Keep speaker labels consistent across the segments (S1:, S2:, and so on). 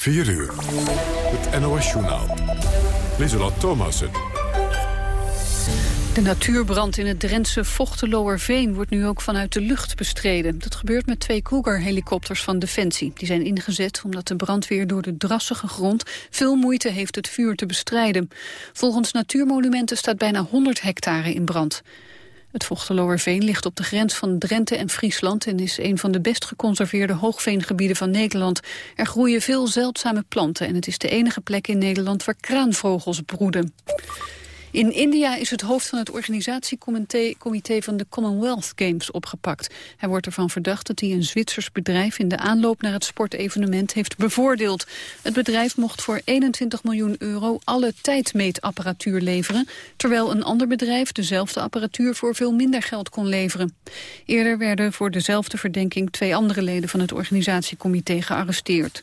S1: 4 uur. Het NOS-journaal. Lieselot Thomassen.
S2: De natuurbrand in het Drentse Vochteloerveen wordt nu ook vanuit de lucht bestreden. Dat gebeurt met twee Cougar-helikopters van Defensie. Die zijn ingezet omdat de brandweer door de drassige grond veel moeite heeft het vuur te bestrijden. Volgens Natuurmonumenten staat bijna 100 hectare in brand. Het Vochteloerveen ligt op de grens van Drenthe en Friesland... en is een van de best geconserveerde hoogveengebieden van Nederland. Er groeien veel zeldzame planten en het is de enige plek in Nederland... waar kraanvogels broeden. In India is het hoofd van het organisatiecomité van de Commonwealth Games opgepakt. Hij wordt ervan verdacht dat hij een Zwitsers bedrijf in de aanloop naar het sportevenement heeft bevoordeeld. Het bedrijf mocht voor 21 miljoen euro alle tijdmeetapparatuur leveren, terwijl een ander bedrijf dezelfde apparatuur voor veel minder geld kon leveren. Eerder werden voor dezelfde verdenking twee andere leden van het organisatiecomité gearresteerd.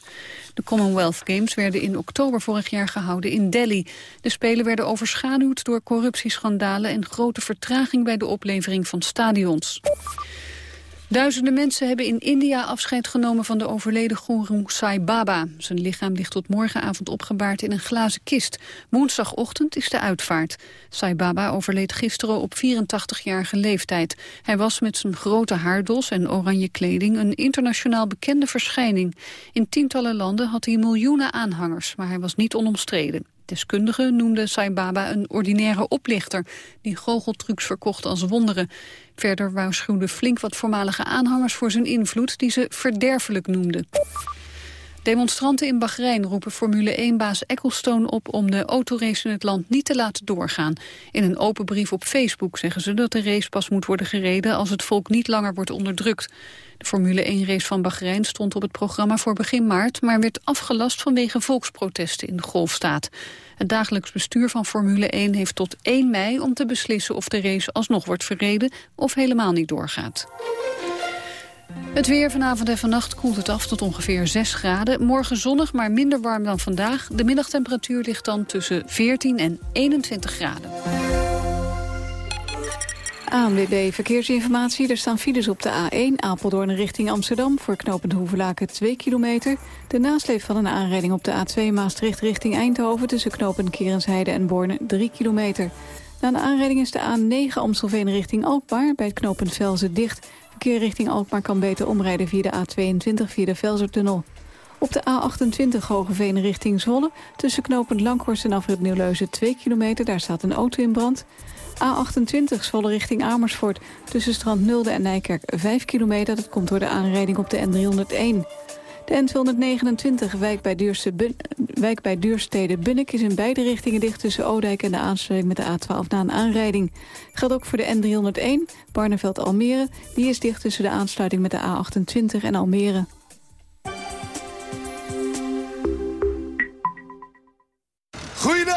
S2: De Commonwealth Games werden in oktober vorig jaar gehouden in Delhi. De Spelen werden overschaduwd door corruptieschandalen... en grote vertraging bij de oplevering van stadions. Duizenden mensen hebben in India afscheid genomen van de overleden goeroe Sai Baba. Zijn lichaam ligt tot morgenavond opgebaard in een glazen kist. Woensdagochtend is de uitvaart. Sai Baba overleed gisteren op 84-jarige leeftijd. Hij was met zijn grote haardos en oranje kleding een internationaal bekende verschijning. In tientallen landen had hij miljoenen aanhangers, maar hij was niet onomstreden. Deskundigen noemden Sai Baba een ordinaire oplichter... die goocheltrucs verkocht als wonderen. Verder waarschuwde flink wat voormalige aanhangers voor zijn invloed... die ze verderfelijk noemden. Demonstranten in Bahrein roepen Formule 1-baas Ecclestone op om de autorace in het land niet te laten doorgaan. In een open brief op Facebook zeggen ze dat de race pas moet worden gereden als het volk niet langer wordt onderdrukt. De Formule 1-race van Bahrein stond op het programma voor begin maart... maar werd afgelast vanwege volksprotesten in de golfstaat. Het dagelijks bestuur van Formule 1 heeft tot 1 mei om te beslissen... of de race alsnog wordt verreden of helemaal niet doorgaat. Het weer vanavond en vannacht koelt het af tot ongeveer 6 graden. Morgen zonnig, maar minder warm dan vandaag. De middagtemperatuur ligt dan tussen 14 en 21 graden.
S3: ANWB Verkeersinformatie. Er staan files op de A1 Apeldoorn richting Amsterdam... voor knooppunt Hoevelaken 2 kilometer. De nasleep van een aanrijding op de A2 Maastricht richting Eindhoven... tussen knooppunt Kerensheide en Borne 3 kilometer. Na de aanrijding is de A9 Amstelveen richting Alkmaar... bij het knooppunt Velzen dicht. Verkeer richting Alkmaar kan beter omrijden via de A22 via de Velzertunnel. Op de A28 Hogeveen richting Zwolle... tussen knooppunt Langhorst en Afrit Nieuwleuzen 2 kilometer. Daar staat een auto in brand... A28 Zwolle richting Amersfoort. Tussen Strand Nulde en Nijkerk 5 kilometer. Dat komt door de aanrijding op de N301. De N229 wijk bij, Duurste wijk bij Duurstede Bunnik is in beide richtingen dicht tussen Oudijk en de aansluiting met de A12 na een aanrijding. Geldt ook voor de N301 Barneveld-Almere. Die is dicht tussen de aansluiting met de A28 en Almere.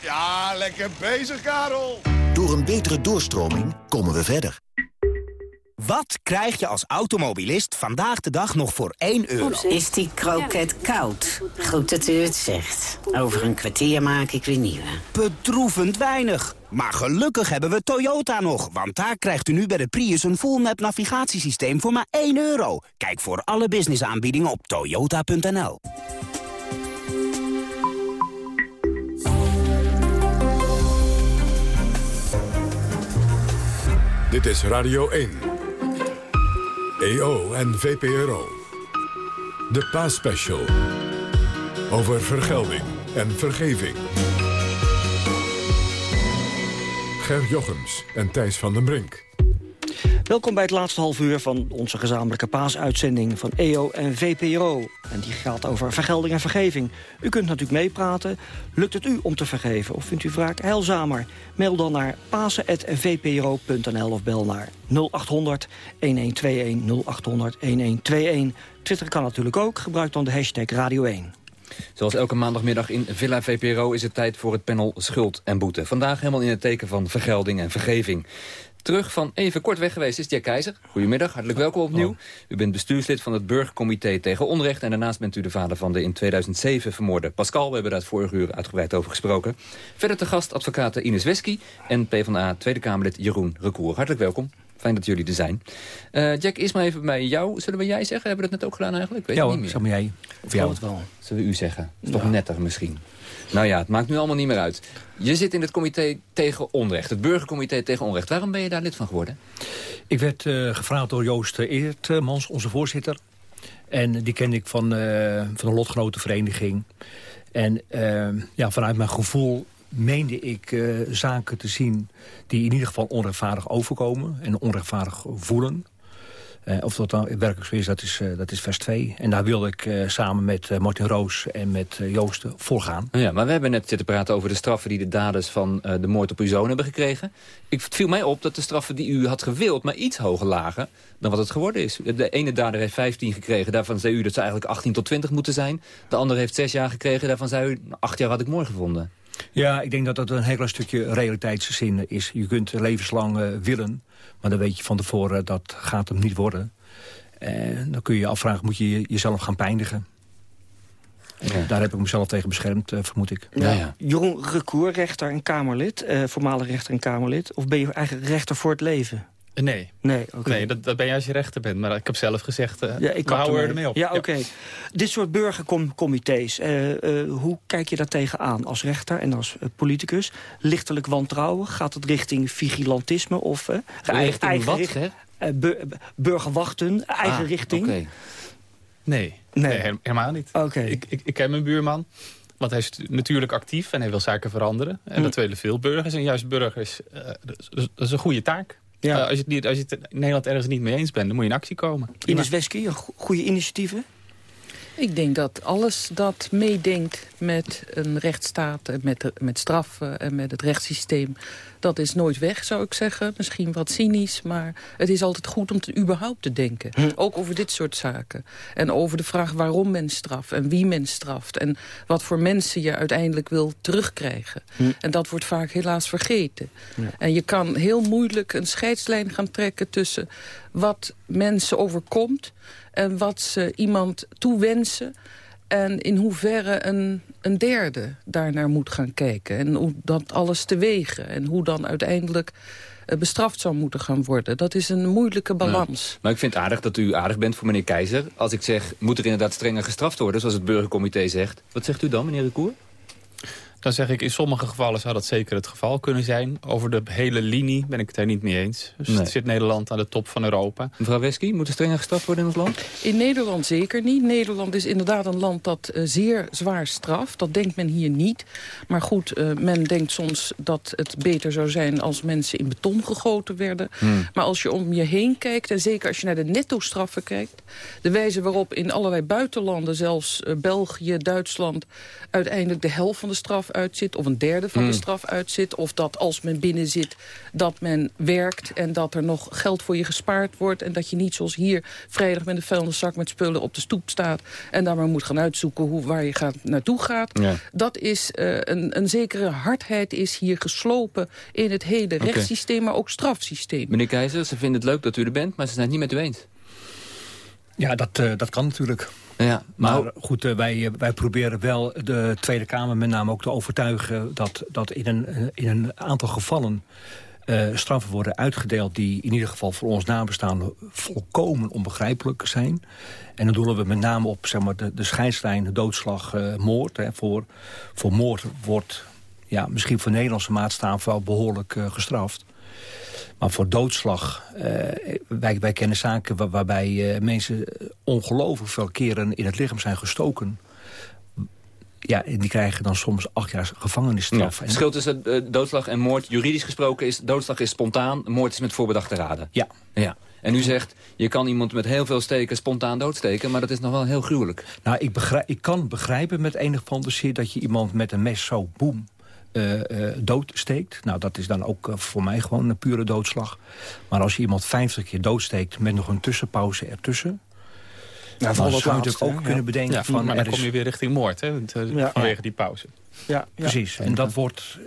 S4: Ja, lekker bezig, Karel.
S5: Door een betere doorstroming komen we verder.
S6: Wat krijg je als automobilist vandaag de dag nog voor 1 euro?
S7: Is die kroket koud? Goed dat u het zegt. Over een kwartier maak ik weer nieuwe.
S6: Bedroevend weinig. Maar gelukkig hebben we Toyota nog. Want daar krijgt u nu bij de Prius een full-map navigatiesysteem voor maar 1 euro. Kijk voor alle businessaanbiedingen op toyota.nl.
S1: Dit is Radio 1. EO en VPRO. De Paasspecial. Over vergelding en vergeving. Ger Jochems en Thijs van den Brink.
S8: Welkom bij het laatste half uur van onze gezamenlijke paasuitzending van EO en VPRO. En die gaat over vergelding en vergeving. U kunt natuurlijk meepraten. Lukt het u om te vergeven of vindt u wraak heilzamer? Mail dan naar pasen.vpro.nl of bel naar 0800 1121 0800 1121. Twitter kan natuurlijk ook. Gebruik dan de hashtag Radio 1.
S9: Zoals elke maandagmiddag in Villa VPRO is het tijd voor het panel Schuld en Boete. Vandaag helemaal in het teken van vergelding en vergeving. Terug van even kort weg geweest is Jack Keizer. Goedemiddag, hartelijk welkom opnieuw. U bent bestuurslid van het Burgercomité tegen Onrecht... en daarnaast bent u de vader van de in 2007 vermoorde Pascal. We hebben daar het vorige uur uitgebreid over gesproken. Verder te gast advocaat Ines Wesky en PvdA Tweede Kamerlid Jeroen Recour. Hartelijk welkom. Fijn dat jullie er zijn. Uh, Jack, eerst maar even bij jou. Zullen we jij zeggen? Hebben we dat net ook gedaan eigenlijk?
S10: Weet ja niet meer. maar jij.
S9: Of jou het wel. Zullen we u zeggen? is toch netter misschien. Nou ja, het maakt nu allemaal niet meer uit. Je zit in het comité tegen onrecht, het burgercomité tegen onrecht. Waarom ben je daar lid van geworden?
S10: Ik werd uh, gevraagd door Joost Eertmans, onze voorzitter. En die kende ik van, uh, van een lotgenotenvereniging. En uh, ja, vanuit mijn gevoel meende ik zaken te zien die in ieder geval onrechtvaardig overkomen en onrechtvaardig voelen. Uh, of dat dan werkelijk zo is, dat is, uh, dat is vers 2. En daar wilde ik uh, samen met Martin Roos en met Joosten voorgaan.
S9: Ja, maar we hebben net zitten praten over de straffen die de daders van de moord op uw zoon hebben gekregen. Ik, het viel mij op dat de straffen die u had gewild maar iets hoger lagen dan wat het geworden is. De ene dader heeft 15 gekregen, daarvan zei u dat ze eigenlijk 18 tot 20 moeten zijn. De andere heeft 6 jaar gekregen, daarvan zei u 8 jaar had ik mooi gevonden.
S10: Ja, ik denk dat dat een heel klein stukje realiteitszin is. Je kunt levenslang uh, willen, maar dan weet je van tevoren dat gaat hem niet worden. En dan kun je je afvragen, moet je jezelf gaan pijnigen? Ja. Daar heb ik mezelf tegen beschermd, uh, vermoed ik.
S8: Ja, ja. Jeroen Recour, rechter en Kamerlid, uh, voormalig rechter en Kamerlid. Of ben je eigenlijk rechter voor het leven?
S11: Nee,
S8: nee,
S11: nee dat, dat ben je als je rechter bent. Maar ik heb zelf gezegd, uh, ja, ik we houden ermee op.
S8: Ja, oké. Okay. Dit soort burgercomité's, uh, uh, hoe kijk je daar tegenaan als rechter en als politicus? Lichtelijk wantrouwen? Gaat het richting vigilantisme? Of
S9: richting eigen wat, richt,
S8: burgerwachten, eigen ah, richting?
S11: Okay. Nee, nee. nee, helemaal niet.
S8: Okay.
S11: Ik, ik, ik ken mijn buurman. Want hij is natuurlijk actief en hij wil zaken veranderen. En hm. dat willen veel burgers. En juist burgers, dat is een goede taak. Ja. Uh, als, je het niet, als je het in Nederland ergens niet mee eens bent, dan moet je in actie komen.
S8: Ines Wesky, goede initiatieven?
S12: Ik denk dat alles dat meedenkt met een rechtsstaat... en met, met straffen en met het rechtssysteem... dat is nooit weg, zou ik zeggen. Misschien wat cynisch, maar het is altijd goed om te, überhaupt te denken. Hm. Ook over dit soort zaken. En over de vraag waarom men straft en wie men straft... en wat voor mensen je uiteindelijk wil terugkrijgen. Hm. En dat wordt vaak helaas vergeten. Ja. En je kan heel moeilijk een scheidslijn gaan trekken tussen wat mensen overkomt en wat ze iemand toewensen... en in hoeverre een, een derde daarnaar moet gaan kijken. En hoe dat alles te wegen. En hoe dan uiteindelijk eh, bestraft zou moeten gaan worden. Dat is een moeilijke balans.
S9: maar ik vind het aardig dat u aardig bent voor meneer Keizer. Als ik zeg, moet er inderdaad strenger gestraft worden... zoals het burgercomité zegt. Wat zegt u dan, meneer de Koer?
S11: Dan zeg ik, in sommige gevallen zou dat zeker het geval kunnen zijn. Over de hele linie ben ik het er niet mee eens. Dus nee. zit Nederland aan de top van Europa.
S9: Mevrouw Wesky, moet er strenger gestraft worden in ons land?
S12: In Nederland zeker niet. Nederland is inderdaad een land dat uh, zeer zwaar straft. Dat denkt men hier niet. Maar goed, uh, men denkt soms dat het beter zou zijn als mensen in beton gegoten werden. Hmm. Maar als je om je heen kijkt, en zeker als je naar de netto-straffen kijkt... de wijze waarop in allerlei buitenlanden, zelfs uh, België, Duitsland... uiteindelijk de helft van de straf uitzit... of een derde van de hmm. straf uitzit. Of dat als men binnen zit, dat men werkt... en dat er nog geld voor je gespaard wordt. En dat je niet zoals hier vrijdag met een vuilniszak met spullen op de stoep staat... en dan maar moet gaan uitzoeken hoe, waar je gaat, naartoe gaat. Dat is uh, een, een zekere hardheid is hier geslopen in het hele okay. rechtssysteem... maar ook strafsysteem.
S9: Meneer Keizer, ze vinden het leuk dat u er bent... maar ze zijn het niet met u eens.
S10: Ja, dat, uh, dat kan natuurlijk. Ja, maar, maar goed, uh, wij, wij proberen wel de Tweede Kamer met name ook te overtuigen... dat, dat in, een, in een aantal gevallen uh, straffen worden uitgedeeld... die in ieder geval voor ons nabestaanden volkomen onbegrijpelijk zijn. En dan doen we met name op zeg maar, de, de scheidslijn, doodslag, uh, moord. Hè. Voor, voor moord wordt ja, misschien voor Nederlandse maatstaaf wel behoorlijk gestraft. Maar voor doodslag, uh, wij, wij kennen zaken waar, waarbij uh, mensen ongelooflijk veel keren in het lichaam zijn gestoken. Ja, en die krijgen dan soms acht jaar gevangenisstraf. Ja,
S9: het verschil tussen uh, doodslag en moord, juridisch gesproken, is doodslag is spontaan, moord is met voorbedachte raden.
S10: Ja.
S9: ja. En u zegt, je kan iemand met heel veel steken spontaan doodsteken... maar dat is nog wel heel gruwelijk.
S10: Nou, ik, begrijp, ik kan begrijpen met enig fantasie... dat je iemand met een mes zo, boem, doodsteekt. Nou, dat is dan ook uh, voor mij gewoon een pure doodslag. Maar als je iemand 50 keer doodsteekt met nog een tussenpauze ertussen... Nou, dat zou je natuurlijk ook kunnen bedenken
S11: ja,
S10: van...
S11: Maar dan kom je weer richting moord, hè, vanwege die pauze.
S10: Ja, precies. En dat wordt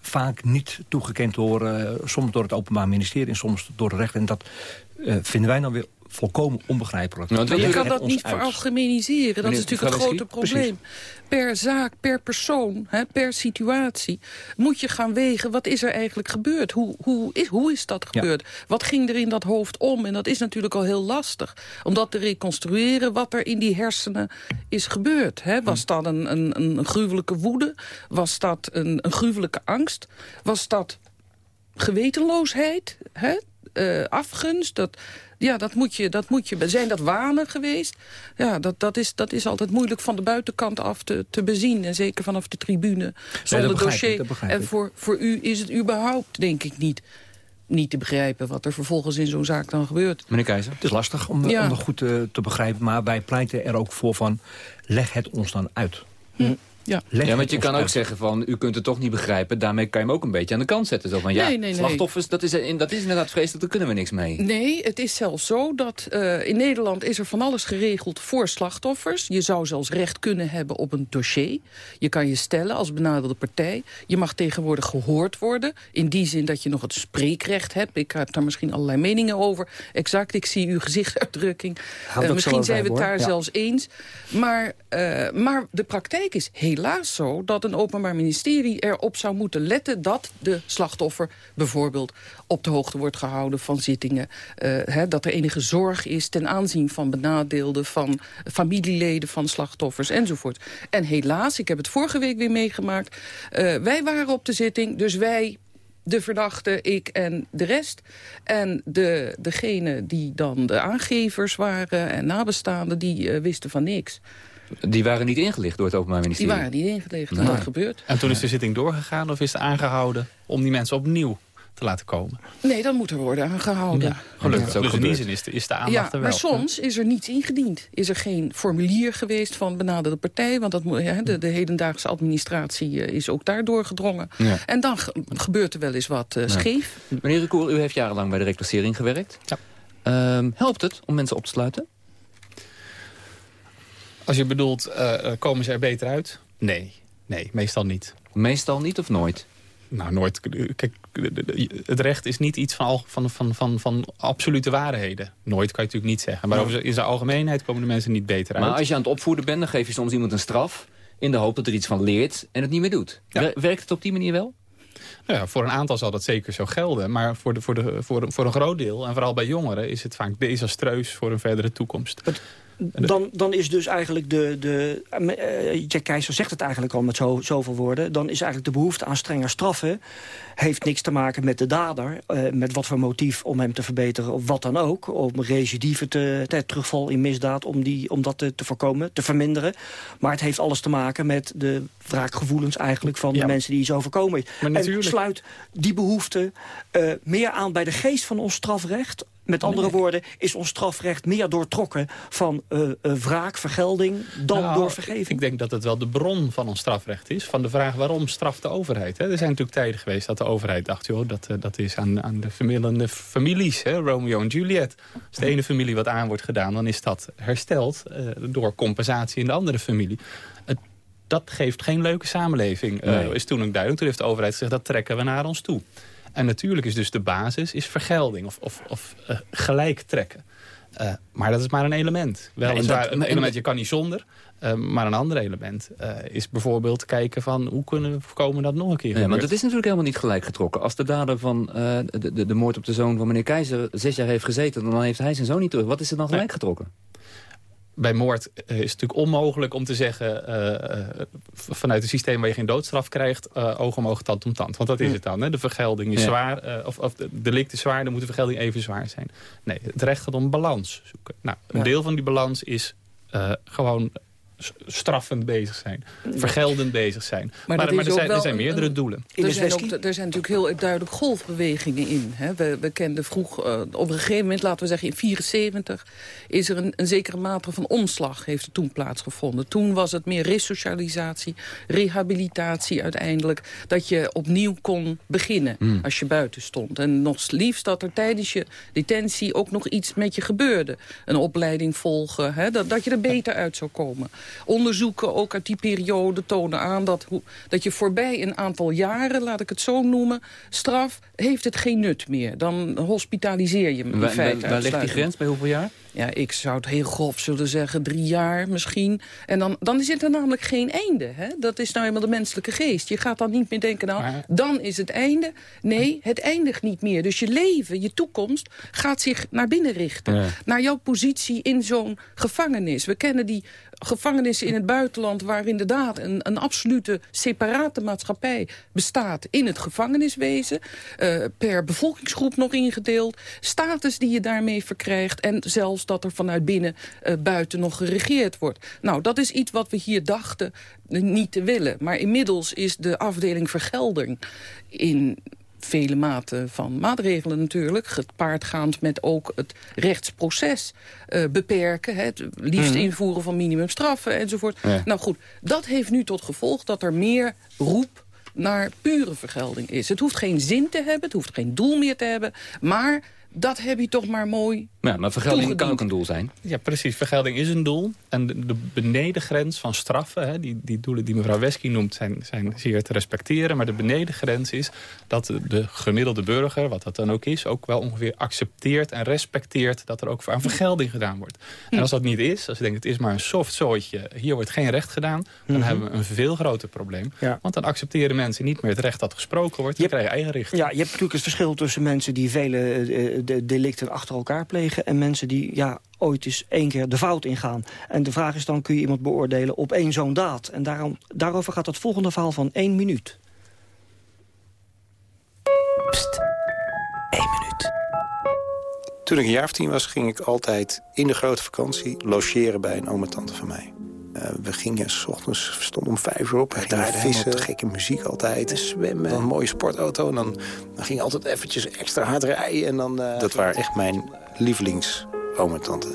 S10: vaak niet toegekend door, soms door het Openbaar Ministerie... en soms door de rechter. En dat vinden wij dan weer volkomen onbegrijpelijk.
S12: Nou, je kan dat niet veralgemeniseren. Dat is natuurlijk het grote probleem. Per zaak, per persoon, hè, per situatie... moet je gaan wegen, wat is er eigenlijk gebeurd? Hoe, hoe, is, hoe is dat gebeurd? Wat ging er in dat hoofd om? En dat is natuurlijk al heel lastig. Om dat te reconstrueren wat er in die hersenen is gebeurd. Hè? Was hm. dat een, een, een gruwelijke woede? Was dat een, een gruwelijke angst? Was dat gewetenloosheid? Hè? Uh, afgunst? Dat, ja, dat moet je, dat moet je. Zijn dat wanen geweest? Ja, dat, dat, is, dat is altijd moeilijk van de buitenkant af te, te bezien. En zeker vanaf de tribune, zonder dossier. en voor, voor u is het überhaupt, denk ik, niet niet te begrijpen wat er vervolgens in zo'n zaak dan gebeurt.
S9: Meneer Keizer?
S10: Het is lastig om, om dat goed te, te, begrijpen, maar wij pleiten er ook voor van... leg het ons dan uit.
S12: Hm.
S9: Ja, ja want je kan ook zeggen van, u kunt het toch niet begrijpen. Daarmee kan je hem ook een beetje aan de kant zetten. Zo van, ja, nee, nee, slachtoffers, Dat, is, dat is inderdaad vreselijk, daar kunnen we niks mee.
S12: Nee, het is zelfs zo dat uh, in Nederland is er van alles geregeld voor slachtoffers. Je zou zelfs recht kunnen hebben op een dossier. Je kan je stellen als benadeelde partij. Je mag tegenwoordig gehoord worden. In die zin dat je nog het spreekrecht hebt. Ik heb daar misschien allerlei meningen over. Exact, ik zie uw gezichtsuitdrukking. Uh, misschien zijn we het daar zelfs eens. Maar, uh, maar de praktijk is heel helaas zo dat een openbaar ministerie erop zou moeten letten... dat de slachtoffer bijvoorbeeld op de hoogte wordt gehouden van zittingen. Hè, dat er enige zorg is ten aanzien van benadeelden... van familieleden van slachtoffers enzovoort. En helaas, ik heb het vorige week weer meegemaakt... Uh, wij waren op de zitting, dus wij de verdachte, ik en de rest. En de, degene die dan de aangevers waren en nabestaanden... die uh, wisten van niks.
S9: Die waren niet ingelicht door het Openbaar Ministerie?
S12: Die waren niet ingelicht. Nee. Wat gebeurt.
S11: En toen is de zitting doorgegaan of is het aangehouden om die mensen opnieuw te laten komen?
S12: Nee, dan moet er worden aangehouden. Ja,
S11: gelukkig. dus in die zin is de, is de aandacht ja, er
S12: wel. Maar soms is er niets ingediend. Is er geen formulier geweest van benaderde partij. Want dat, ja, de, de hedendaagse administratie eh, is ook daar doorgedrongen. Ja. En dan gebeurt er wel eens wat uh, scheef.
S9: Meneer Recour, u heeft jarenlang bij de reclassering gewerkt. Ja. Um, helpt het om mensen op te sluiten?
S11: Als je bedoelt, uh, komen ze er beter uit? Nee, nee, meestal niet.
S9: Meestal niet of nooit?
S11: Nou, nooit. Kijk, het recht is niet iets van, van, van, van, van absolute waarheden. Nooit kan je natuurlijk niet zeggen. Maar over, in zijn algemeenheid komen de mensen niet beter uit.
S9: Maar als je aan het opvoeden bent, dan geef je soms iemand een straf... in de hoop dat er iets van leert en het niet meer doet. Werkt het op die manier wel?
S11: Nou ja, voor een aantal zal dat zeker zo gelden. Maar voor, de, voor, de, voor, voor een groot deel, en vooral bij jongeren... is het vaak desastreus voor een verdere toekomst.
S8: Dan, dan is dus eigenlijk de... de uh, Jack Keizer zegt het eigenlijk al met zo, zoveel woorden. Dan is eigenlijk de behoefte aan strenger straffen... heeft niks te maken met de dader. Uh, met wat voor motief om hem te verbeteren of wat dan ook. Om recidive te, te terugval in misdaad. Om, die, om dat te, te voorkomen, te verminderen. Maar het heeft alles te maken met de wraakgevoelens eigenlijk... van de mensen die iets overkomen is. En sluit die behoefte uh, meer aan bij de geest van ons strafrecht met andere woorden, is ons strafrecht meer doortrokken van uh, uh, wraak, vergelding, dan nou, door vergeving?
S11: Ik denk dat het wel de bron van ons strafrecht is. Van de vraag waarom straft de overheid. Hè? Er zijn natuurlijk tijden geweest dat de overheid dacht... joh, dat, uh, dat is aan, aan de vermillende families, hè? Romeo en Juliet. Als de ene familie wat aan wordt gedaan... dan is dat hersteld door compensatie in de andere familie. Dat geeft geen leuke samenleving, nee. is toen ook duidelijk. Toen heeft de overheid gezegd, dat trekken we naar ons toe. En natuurlijk is dus de basis is vergelding of, of, of uh, gelijk trekken. Uh, maar dat is maar een element. Wel ja, een element, je kan niet zonder. Uh, maar een ander element uh, is bijvoorbeeld kijken van... hoe kunnen we voorkomen dat nog een keer
S9: ja, Want het is natuurlijk helemaal niet gelijk getrokken. Als de dader van de, de, de, moord op de zoon van meneer Keizer... zes jaar heeft gezeten, dan heeft hij zijn zoon niet terug. Wat is er dan gelijk getrokken?
S11: Bij moord uh, is het natuurlijk onmogelijk om te zeggen... Uh, vanuit een systeem waar je geen doodstraf krijgt... oog om oog, tand om tand. Want dat is het dan. Hè? De vergelding is zwaar. of, of de delict is zwaar, dan moet de vergelding even zwaar zijn. Nee, het recht gaat om balans zoeken. Nou, een deel van die balans is gewoon straffend bezig zijn. Vergeldend bezig zijn. Maar, maar, er, zijn, er, zijn, meerdere doelen.
S12: Er zijn, ook, er zijn natuurlijk heel duidelijk golfbewegingen in. Hè. We, we kenden vroeg, uh, op een gegeven moment, laten we zeggen in 74... is er een, een zekere mate van omslag, heeft er toen plaatsgevonden. Toen was het meer resocialisatie, rehabilitatie uiteindelijk. Dat je opnieuw kon beginnen hmm. als je buiten stond. En nog liefst dat er tijdens je detentie ook nog iets met je gebeurde. Een opleiding volgen, hè, dat, dat je er beter uit zou komen. Onderzoeken ook uit die periode tonen aan dat, dat je voorbij een aantal jaren, laat ik het zo noemen, straf, heeft het geen nut meer. Dan hospitaliseer je me in feite.
S9: Waar ligt die grens bij hoeveel jaar?
S12: Ja, ik zou het heel grof zullen zeggen, drie jaar misschien. En dan, dan is het er namelijk geen einde. Hè? Dat is nou eenmaal de menselijke geest. Je gaat dan niet meer denken, nou, dan is het einde. Nee, het eindigt niet meer. Dus je leven, je toekomst, gaat zich naar binnen richten. Naar jouw positie in zo'n gevangenis. We kennen die gevangenissen in het buitenland... waar inderdaad een, een absolute separate maatschappij bestaat... in het gevangeniswezen, uh, per bevolkingsgroep nog ingedeeld... status die je daarmee verkrijgt... en zelfs dat er vanuit binnen uh, buiten nog geregeerd wordt. Nou, dat is iets wat we hier dachten niet te willen. Maar inmiddels is de afdeling vergelding in vele maten van maatregelen natuurlijk. Gepaardgaand met ook het rechtsproces uh, beperken. Het liefst mhm. invoeren van minimumstraffen enzovoort. Nou goed, dat heeft nu tot gevolg dat er meer roep naar pure vergelding is. Het hoeft geen zin te hebben, het hoeft geen doel meer te hebben... maar dat heb je toch maar mooi
S9: Ja, maar vergelding kan ook een doel zijn.
S11: Ja, precies. Vergelding is een doel. En de, de benedengrens van straffen, hè, die, die doelen die mevrouw Wesky noemt... Zijn, zijn zeer te respecteren. Maar de benedengrens is dat de, gemiddelde burger, wat dat dan ook is... ook wel ongeveer accepteert en respecteert... dat er ook aan vergelding gedaan wordt. En als dat niet is, als je denkt het is maar een soft zooitje... hier wordt geen recht gedaan, dan mhm. hebben we een veel groter probleem. Want dan accepteren mensen niet meer het recht dat gesproken wordt. Je krijgt eigen richt.
S8: Ja, je hebt natuurlijk het verschil tussen mensen die vele... Uh, de delicten achter elkaar plegen... en mensen die ja, ooit eens één keer de fout ingaan. En de vraag is dan, kun je iemand beoordelen op één zo'n daad? En daarom, daarover gaat het volgende verhaal van één minuut.
S13: Pst, één minuut. Toen ik een jaar of tien was, ging ik altijd in de grote vakantie... logeren bij een oom tante van mij. Uh, we gingen s ochtends, stonden om vijf uur op. We draaiden vissen, gekke muziek altijd. Zwemmen, een mooie sportauto. En dan, dan ging altijd eventjes extra hard rijden. En dan, uh, dat waren echt mijn lievelings oom tante.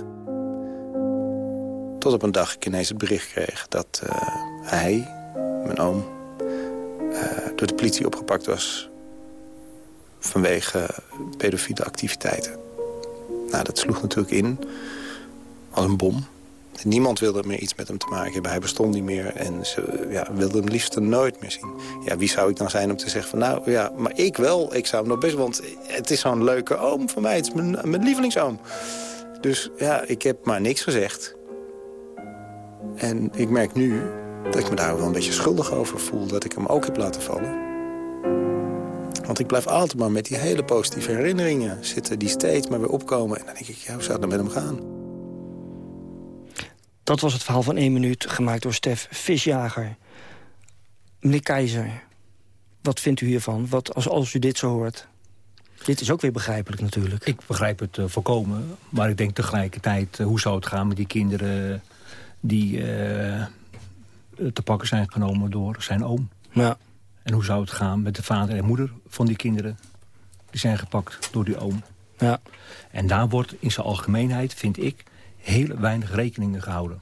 S13: Tot op een dag ik ineens het bericht kreeg dat uh, hij, mijn oom... door de politie opgepakt was vanwege pedofiele activiteiten. Nou, dat sloeg natuurlijk in als een bom. Niemand wilde meer iets met hem te maken hebben. Hij bestond niet meer en ze ja, wilden hem liefst nooit meer zien. Ja, wie zou ik dan zijn om te zeggen van nou ja, maar ik wel. Ik zou hem nog best, want het is zo'n leuke oom van mij. Het is mijn, mijn lievelingsoom. Dus ja, ik heb maar niks gezegd. En ik merk nu dat ik me daar wel een beetje schuldig over voel. Dat ik hem ook heb laten vallen. Want ik blijf altijd maar met die hele positieve herinneringen zitten... die steeds maar weer opkomen. En dan denk ik, ja, hoe zou het nou met hem gaan?
S8: Dat was het verhaal van één minuut, gemaakt door Stef Visjager. Meneer Keizer, wat vindt u hiervan? Wat, als, als u dit zo hoort? Dit is ook weer begrijpelijk natuurlijk.
S10: Ik begrijp het uh, volkomen. Maar ik denk tegelijkertijd, uh, hoe zou het gaan met die kinderen... die uh, te pakken zijn genomen door zijn oom?
S8: Ja.
S10: En hoe zou het gaan met de vader en moeder van die kinderen? Die zijn gepakt door die oom.
S8: Ja.
S10: En daar wordt in zijn algemeenheid, vind ik heel weinig rekeningen gehouden.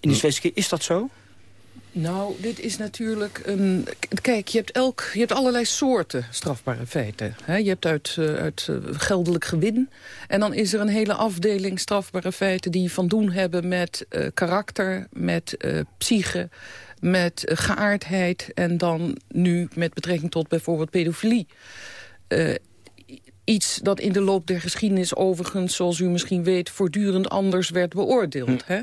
S8: In de Zwitserse is dat zo?
S12: Nou, dit is natuurlijk een... Kijk, je hebt, elk, je hebt allerlei soorten strafbare feiten. je hebt uit, uh, uit uh, geldelijk gewin. En dan is er een hele afdeling strafbare feiten... die van doen hebben met uh, karakter, met psyche, met geaardheid... en dan nu met betrekking tot bijvoorbeeld pedofilie iets dat in de loop der geschiedenis overigens, zoals u misschien weet, voortdurend anders werd beoordeeld. Hm. Hè?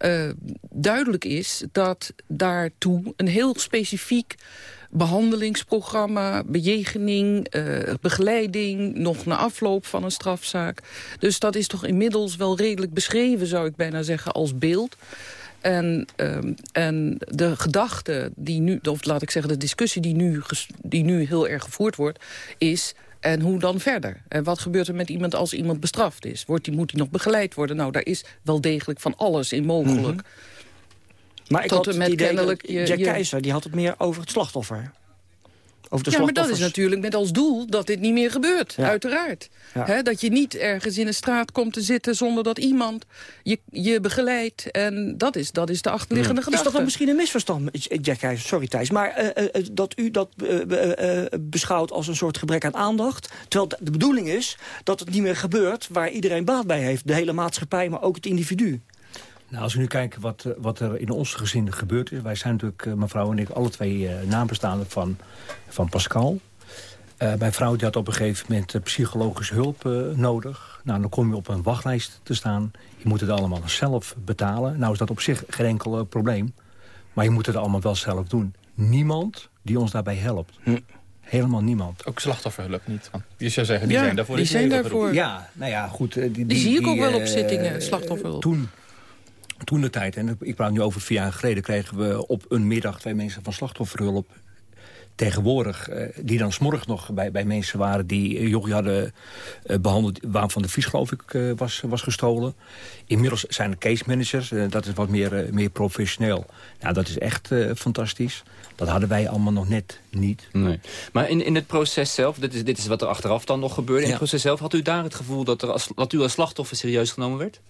S12: Uh, duidelijk is dat daartoe een heel specifiek behandelingsprogramma, bejegening, uh, begeleiding... nog na afloop van een strafzaak. Dus dat is toch inmiddels wel redelijk beschreven, zou ik bijna zeggen, als beeld. En, uh, en de gedachte die nu, of laat ik zeggen, de discussie die nu, die nu heel erg gevoerd wordt, is en hoe dan verder? En wat gebeurt er met iemand als iemand bestraft is? Wordt die, moet hij nog begeleid worden? Nou, daar is wel degelijk van alles in mogelijk.
S8: Maar ik Tot had met kennelijk... Jack Keizer die had het meer over het slachtoffer
S12: ja, maar dat is natuurlijk met als doel dat dit niet meer gebeurt, uiteraard. dat je niet ergens in een straat komt te zitten zonder dat iemand je, je begeleidt. En dat is, dat is de achterliggende gedachte.
S8: Is dat dan misschien een misverstand, Jack Sorry Thijs, maar uh, uh, dat u dat uh, beschouwt als een soort gebrek aan aandacht. Terwijl de bedoeling is dat het niet meer gebeurt waar iedereen baat bij heeft. De hele maatschappij, maar ook het individu.
S10: Nou, als we nu kijken wat, eh, wat er in ons gezin gebeurd is... wij zijn natuurlijk, eh, mevrouw en ik, alle twee uh, nabestaanden van, van Pascal. mijn vrouw die had op een gegeven moment psychologische hulp nodig. Nou, dan kom je op een wachtlijst te staan. Je moet het allemaal zelf betalen. Nou is dat op zich geen enkel probleem. Maar je moet het allemaal wel zelf doen. Niemand die ons daarbij helpt. Hm. Helemaal niemand.
S11: Ook slachtofferhulp niet. Want je zou zeggen, die zijn daarvoor.
S12: Die zijn daarvoor.
S10: Ja, nou ja, goed. Die,
S12: die, die zie ik ook wel op zittingen, slachtofferhulp.
S10: Toen toen de tijd, en ik praat nu over vier jaar geleden... kregen we op een middag twee mensen van slachtofferhulp tegenwoordig, eh, die dan smorg nog bij, bij mensen waren... die uh, jochie hadden uh, behandeld, waarvan de fiets geloof ik was, was gestolen. Inmiddels zijn er case managers, dat is wat meer, meer professioneel. Nou, dat is echt fantastisch. Dat hadden wij allemaal nog net niet.
S9: Nee. Maar in, in het proces zelf, dit is, dit is wat er achteraf dan nog gebeurde... in het proces zelf, had u daar het gevoel dat, er als, dat u als slachtoffer serieus genomen werd?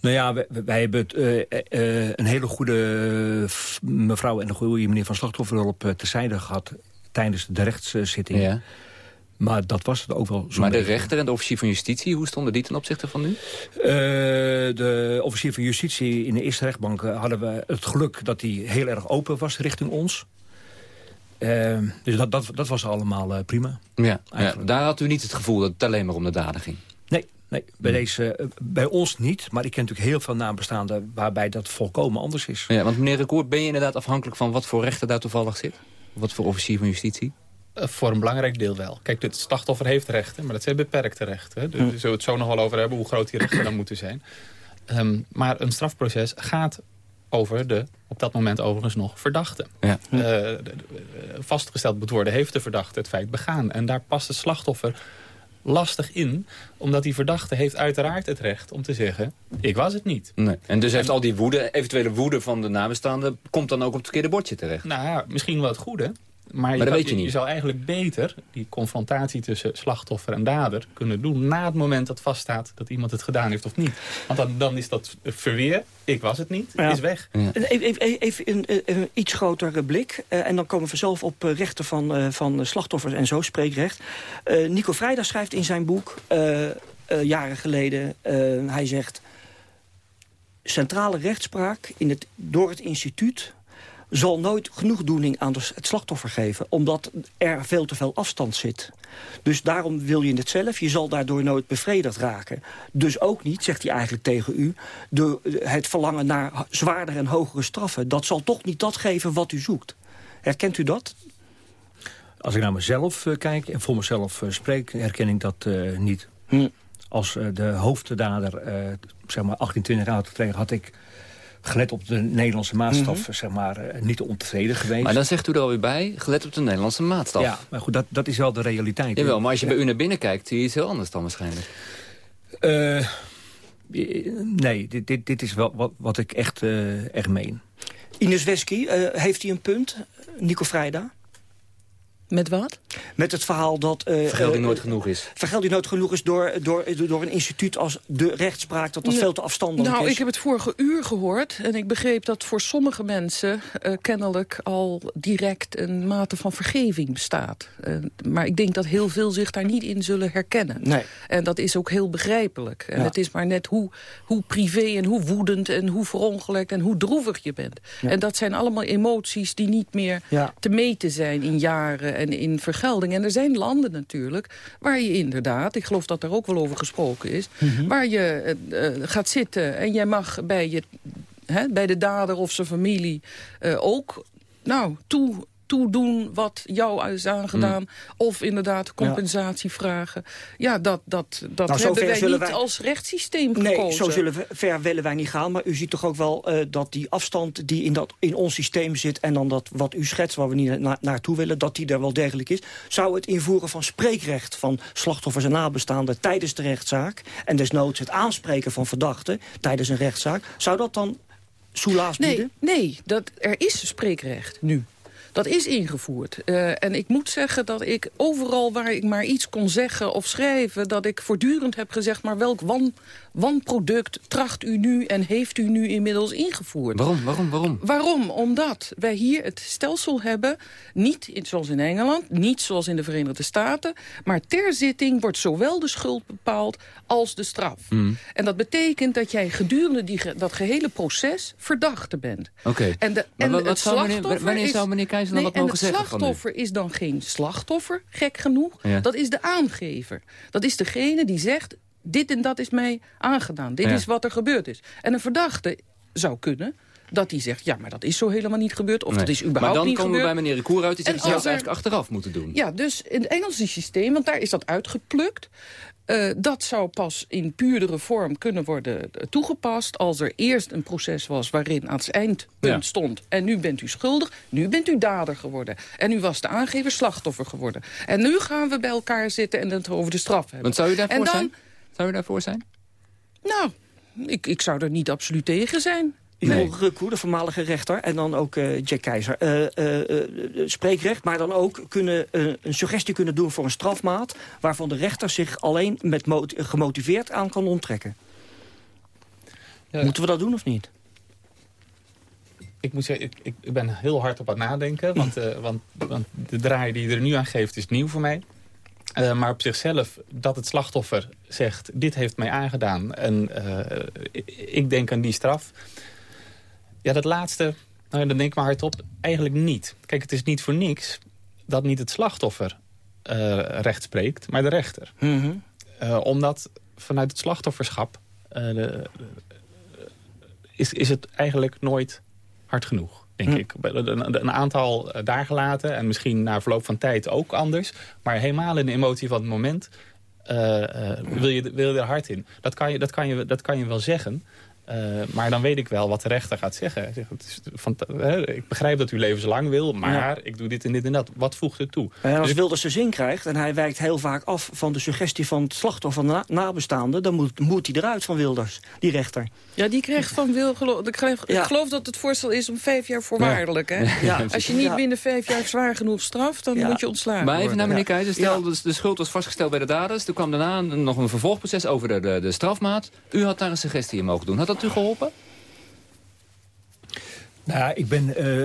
S10: Nou ja, wij, wij hebben het, uh, uh, een hele goede mevrouw en een goede meneer van slachtofferhulp terzijde gehad tijdens de rechtszitting. Ja. Maar dat was het ook wel zo.
S9: Maar de rechter en de officier van justitie, hoe stonden die ten opzichte van nu?
S10: de officier van justitie in de eerste rechtbank hadden we het geluk dat hij heel erg open was richting ons. dus dat, dat, dat was allemaal prima.
S9: Ja, ja, daar had u niet het gevoel dat het alleen maar om de daden ging?
S10: Nee, bij, deze, eh, bij ons niet. Maar ik ken natuurlijk heel veel nabestaanden waarbij dat volkomen anders is.
S9: Ja, want meneer Rekoord, ben je inderdaad afhankelijk van wat voor rechter daar toevallig zit? Wat voor officier van justitie?
S11: Uh, voor een belangrijk deel wel. Kijk, het slachtoffer heeft rechten, maar dat zijn beperkte rechten. Dus we zullen het zo nog wel over hebben hoe groot die rechten dan moeten zijn. Um, maar een strafproces gaat over de, op dat moment overigens nog, verdachte. Ja. Uh, vastgesteld moet worden, heeft de verdachte het feit begaan. En daar past het slachtoffer lastig in. Omdat die verdachte heeft uiteraard het recht om te zeggen... ik was het niet.
S9: Nee. En dus heeft al die woede, eventuele woede van de nabestaanden... komt dan ook op het verkeerde bordje terecht?
S11: Nou ja, misschien wel het goede. Maar, je, dat weet je, niet. je zou eigenlijk beter die confrontatie tussen slachtoffer en dader kunnen doen... na het moment dat vaststaat dat iemand het gedaan heeft of niet. Want dan, dan is dat verweer, ik was het niet, is weg.
S8: Even, even een, een, iets grotere blik. Uh, en dan komen we vanzelf op uh, rechten van, uh, van slachtoffers en zo, spreekrecht. Nico Vrijdag schrijft in zijn boek, jaren geleden, hij zegt... Centrale rechtspraak in het, door het instituut zal nooit genoegdoening aan het slachtoffer geven... omdat er veel te veel afstand zit. Dus daarom wil je het zelf. Je zal daardoor nooit bevredigd raken. Dus ook niet, zegt hij eigenlijk tegen u... De, het verlangen naar zwaardere en hogere straffen. Dat zal toch niet dat geven wat u zoekt. Herkent u dat?
S10: Als ik naar mezelf uh, kijk en voor mezelf uh, spreek... herken ik dat uh, niet. Hm. Als de hoofddader zeg maar 18, 20 jaar had gekregen... had ik gelet op de Nederlandse maatstaf, mhm. zeg maar, uh, niet ontevreden geweest.
S9: Maar dan zegt u er alweer bij, gelet op de Nederlandse maatstaf.
S10: Ja, maar goed, dat, dat is wel de realiteit.
S9: Jawel, maar als je bij u naar binnen kijkt, zie je iets heel anders dan waarschijnlijk. Uh,
S10: nee, dit, dit, dit is wel wat, wat ik echt, uh, echt meen.
S8: Ines Wesky, heeft hij een punt, Nico Vrijda?
S12: Met wat?
S8: Met het verhaal dat... Uh,
S9: vergelding nooit genoeg is.
S8: Vergelding nooit genoeg is door, door, door een instituut als de rechtspraak... dat dat veel te afstandelijk
S12: nou,
S8: is.
S12: ik heb het vorige uur gehoord. En ik begreep dat voor sommige mensen uh, kennelijk al direct een mate van vergeving bestaat. Uh, maar ik denk dat heel veel zich daar niet in zullen herkennen. Nee. En dat is ook heel begrijpelijk. En het is maar net hoe, hoe privé en hoe woedend en hoe verongelijkt en hoe droevig je bent. Ja. En dat zijn allemaal emoties die niet meer ja. te meten zijn in jaren en in vergelding. En er zijn landen natuurlijk waar je inderdaad, ik geloof dat er ook wel over gesproken is... Mhm. waar je uh, gaat zitten en jij mag bij, je, hè, bij de dader of zijn familie uh, ook nou, toe toedoen wat jou is aangedaan. Mm. Of inderdaad compensatie vragen. Ja, dat, dat, dat nou, hebben wij niet als rechtssysteem gekozen.
S8: Nee, zo zullen we, ver willen wij niet gaan. Maar u ziet toch ook wel uh, dat die afstand die in, dat, in ons systeem zit... en dan dat wat u schetst, waar we niet na, naartoe willen... dat die er wel degelijk is. Zou het invoeren van spreekrecht van slachtoffers en nabestaanden... tijdens de rechtszaak... en desnoods het aanspreken van verdachten tijdens een rechtszaak... zou dat dan soelaas bieden?
S12: Nee, nee dat, er is spreekrecht nu. Dat is ingevoerd. Uh, en ik moet zeggen dat ik overal waar ik maar iets kon zeggen of schrijven... dat ik voortdurend heb gezegd, maar welk wan, wanproduct tracht u nu en heeft u nu inmiddels ingevoerd?
S9: Waarom, waarom, waarom?
S12: Waarom? Omdat wij hier het stelsel hebben, niet zoals in Engeland... niet zoals in de Verenigde Staten... maar ter zitting wordt zowel de schuld bepaald als de straf.
S9: Hmm.
S12: En dat betekent dat jij gedurende die, dat gehele proces verdachte bent.
S9: Oké.
S12: En, de,
S9: Maar
S12: en
S9: wat-
S12: het
S9: zou meneer- wanneer
S12: is-
S9: zou meneer Keizer dan
S12: nee,
S9: wat mogen
S12: en
S9: zeggen
S12: het slachtoffer is dan geen slachtoffer, gek genoeg.
S9: Ja.
S12: Dat is de aangever. Dat is degene die zegt, dit en dat is mij aangedaan. Dit
S9: Ja.
S12: is wat er gebeurd is. En een verdachte zou kunnen dat hij zegt... ja, maar dat is zo helemaal niet gebeurd. Of
S9: Nee.
S12: dat is überhaupt
S9: maar dan
S12: niet
S9: komen
S12: gebeurd.
S9: we bij meneer Recour uit. Die zegt,
S12: En
S9: je zou het eigenlijk achteraf moeten doen.
S12: Ja, dus in het Engelse systeem, want daar is dat uitgeplukt... eh, dat zou pas in puurdere vorm kunnen worden eh, toegepast... als er eerst een proces was waarin aan het eindpunt
S9: Ja.
S12: stond... en nu bent u schuldig, nu bent u dader geworden. En nu was de aangever slachtoffer geworden. En nu gaan we bij elkaar zitten en het over de straf hebben.
S9: Want zou u daarvoor
S12: en dan,
S9: zijn? Zou u daarvoor zijn?
S12: Nou, ik, ik zou er niet absoluut tegen zijn.
S8: Yvonne Recour, de voormalige rechter, en dan ook eh, Jack Keizer. Eh, eh, eh, spreekrecht, maar dan ook kunnen, een suggestie kunnen doen voor een strafmaat... waarvan de rechter zich alleen met mot- gemotiveerd aan kan onttrekken. Moeten we dat doen of niet?
S11: Ik moet zeggen, ik, ik, ben heel hard op aan het nadenken. Want, eh, want, want de draai die je er nu aan geeft is nieuw voor mij. Eh, maar op zichzelf, dat het slachtoffer zegt... dit heeft mij aangedaan en eh, ik, ik denk aan die straf. Ja, dat laatste, nou, ja, dan denk ik maar hardop, eigenlijk niet. Kijk, het is niet voor niks dat niet het slachtoffer eh, recht spreekt, maar de rechter. Eh, omdat vanuit het slachtofferschap eh, de- is, is het eigenlijk nooit hard genoeg, denk ik. Een, een aantal daar gelaten en misschien na verloop van tijd ook anders. Maar helemaal in de emotie van het moment wil, je, wil je er hard in. Dat kan je, dat kan je, dat kan je wel zeggen. Eh, maar dan weet ik wel wat de rechter gaat zeggen. Hij zegt, het is van, hè, ik begrijp dat u levenslang wil, maar
S8: Ja.
S11: ik doe dit en dit en dat. Wat voegt het toe?
S8: En
S11: Dus
S8: als
S11: ik-
S8: Wilders zijn zin krijgt en hij wijkt heel vaak af van de suggestie van het slachtoffer van de na nabestaanden... dan moet, moet hij eruit van Wilders, die rechter.
S12: Ja, die krijgt van Wil... Geloof, ik, geloof,
S8: Ja.
S12: ik geloof dat het voorstel is om vijf jaar voorwaardelijk. Hè?
S8: Ja.
S12: Als je niet
S8: Ja.
S12: binnen vijf jaar zwaar genoeg straft, dan
S8: Ja.
S12: moet je ontslagen
S9: Maar even naar meneer Keizer. Stel, dus de schuld was vastgesteld bij de daders. Er kwam daarna nog een vervolgproces over de, de, de strafmaat. U had daar een suggestie in mogen doen. Had dat u geholpen?
S10: Nou, ik ben eh,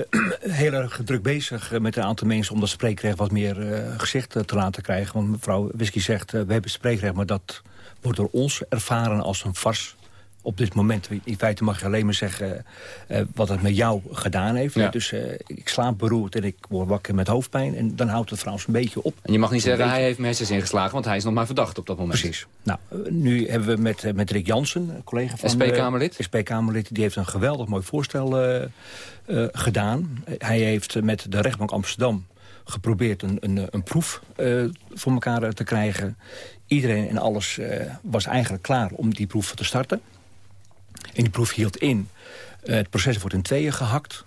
S10: heel erg druk bezig eh, met een aantal mensen... om dat spreekrecht wat meer eh, gezicht te laten krijgen. Want mevrouw Whisky zegt, eh, we hebben spreekrecht... maar dat wordt door ons ervaren als een vars op dit moment. In feite mag je alleen maar zeggen eh, wat het met jou gedaan heeft.
S9: Ja.
S10: Dus eh, ik slaap beroerd en ik word wakker met hoofdpijn. En dan houdt het trouwens een beetje op.
S9: En je mag niet zeggen, hij heeft hersens ingeslagen... want hij is nog maar verdacht op dat moment.
S10: Precies. Nou, eh, nu hebben we met, met Rick Jansen, een collega van...
S9: SP-Kamerlid?
S10: SP-Kamerlid, die heeft een geweldig mooi voorstel gedaan. Hij heeft met de rechtbank Amsterdam geprobeerd een, een, een proef voor elkaar te krijgen. Iedereen en alles was eigenlijk klaar om die proef te starten. En die proef hield in, eh, het proces wordt in tweeën gehakt.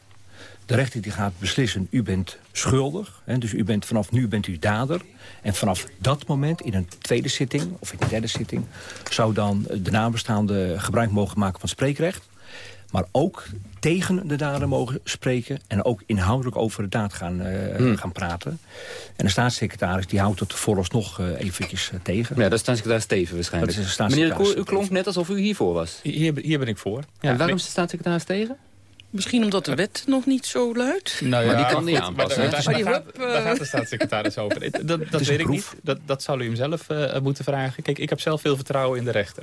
S10: De rechter die gaat beslissen, u bent schuldig. Hè, dus u bent, vanaf nu bent u dader. En vanaf dat moment, in een tweede zitting of in een derde zitting... zou dan de nabestaande gebruik mogen maken van spreekrecht. Maar ook tegen de dader mogen spreken... en ook inhoudelijk over de daad gaan, eh,
S9: Hmm.
S10: gaan praten. En de staatssecretaris die houdt het vooralsnog eh eventjes eh, tegen.
S9: Ja, dat is staatssecretaris Steven waarschijnlijk.
S10: Dat is de
S9: Meneer de
S10: staatssecretaris
S9: Koer, u klonk net alsof u hiervoor was.
S11: Hier, hier ben ik voor. Ja,
S9: en waarom is de staatssecretaris tegen?
S12: Misschien omdat de wet nog niet zo luidt.
S11: Nou
S9: Maar die kan niet
S11: maar
S9: aanpassen,
S11: daar-
S9: hè?
S11: daar-
S12: Maar
S11: daar gaat-
S12: hup.
S11: Daar gaat de staatssecretaris over. Dat, dat, weet ik niet. Dat, dat zal u hem zelf eh, moeten vragen. Kijk, ik heb zelf veel vertrouwen in de rechter.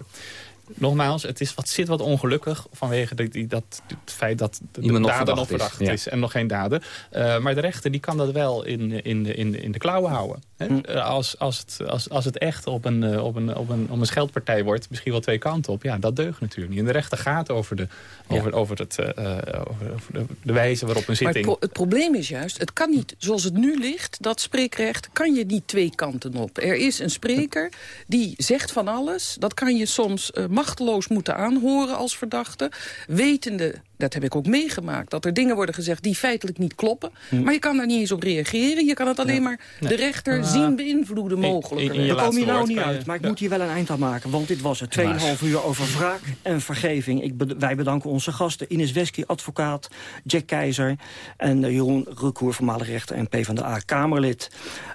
S11: Nogmaals, het is wat, zit wat ongelukkig vanwege dat, het feit dat de
S9: Iemand
S11: dader nog
S9: verdacht is, ja.
S11: is en nog geen dader. Eh, maar de rechter die kan dat wel in, in, de- in, de- in de klauwen houden. Hè?
S9: Hm.
S11: Eh, Als, als, het, als, als het echt op een, eh, op, een, op, een, op een scheldpartij wordt, misschien wel twee kanten op. Ja, dat deugt natuurlijk niet. En de rechter gaat over de, over, over het, eh, eh, over, over de, de wijze waarop een
S12: Maar het,
S11: zitting...
S12: pro- het probleem is juist, het kan niet, zoals het nu ligt, dat spreekrecht, kan je niet twee kanten op. Er is een spreker die zegt van alles. Dat kan je soms eh, machteloos moeten aanhoren als verdachte. Wetende, dat heb ik ook meegemaakt. Dat er dingen worden gezegd die feitelijk niet kloppen. Hm. Maar je kan daar niet eens op reageren. Je kan het alleen maar de rechter zien beïnvloeden mogelijk.
S8: Daar kom je nou niet uit. Maar ik moet hier wel een eind aan maken. Want dit was het. 2,5 uur over wraak en vergeving. Ik wij bedanken onze gasten. Ines Wesky, advocaat. Jack Keizer. En uh, Jeroen Recour, voormalig rechter en PvdA-Kamerlid.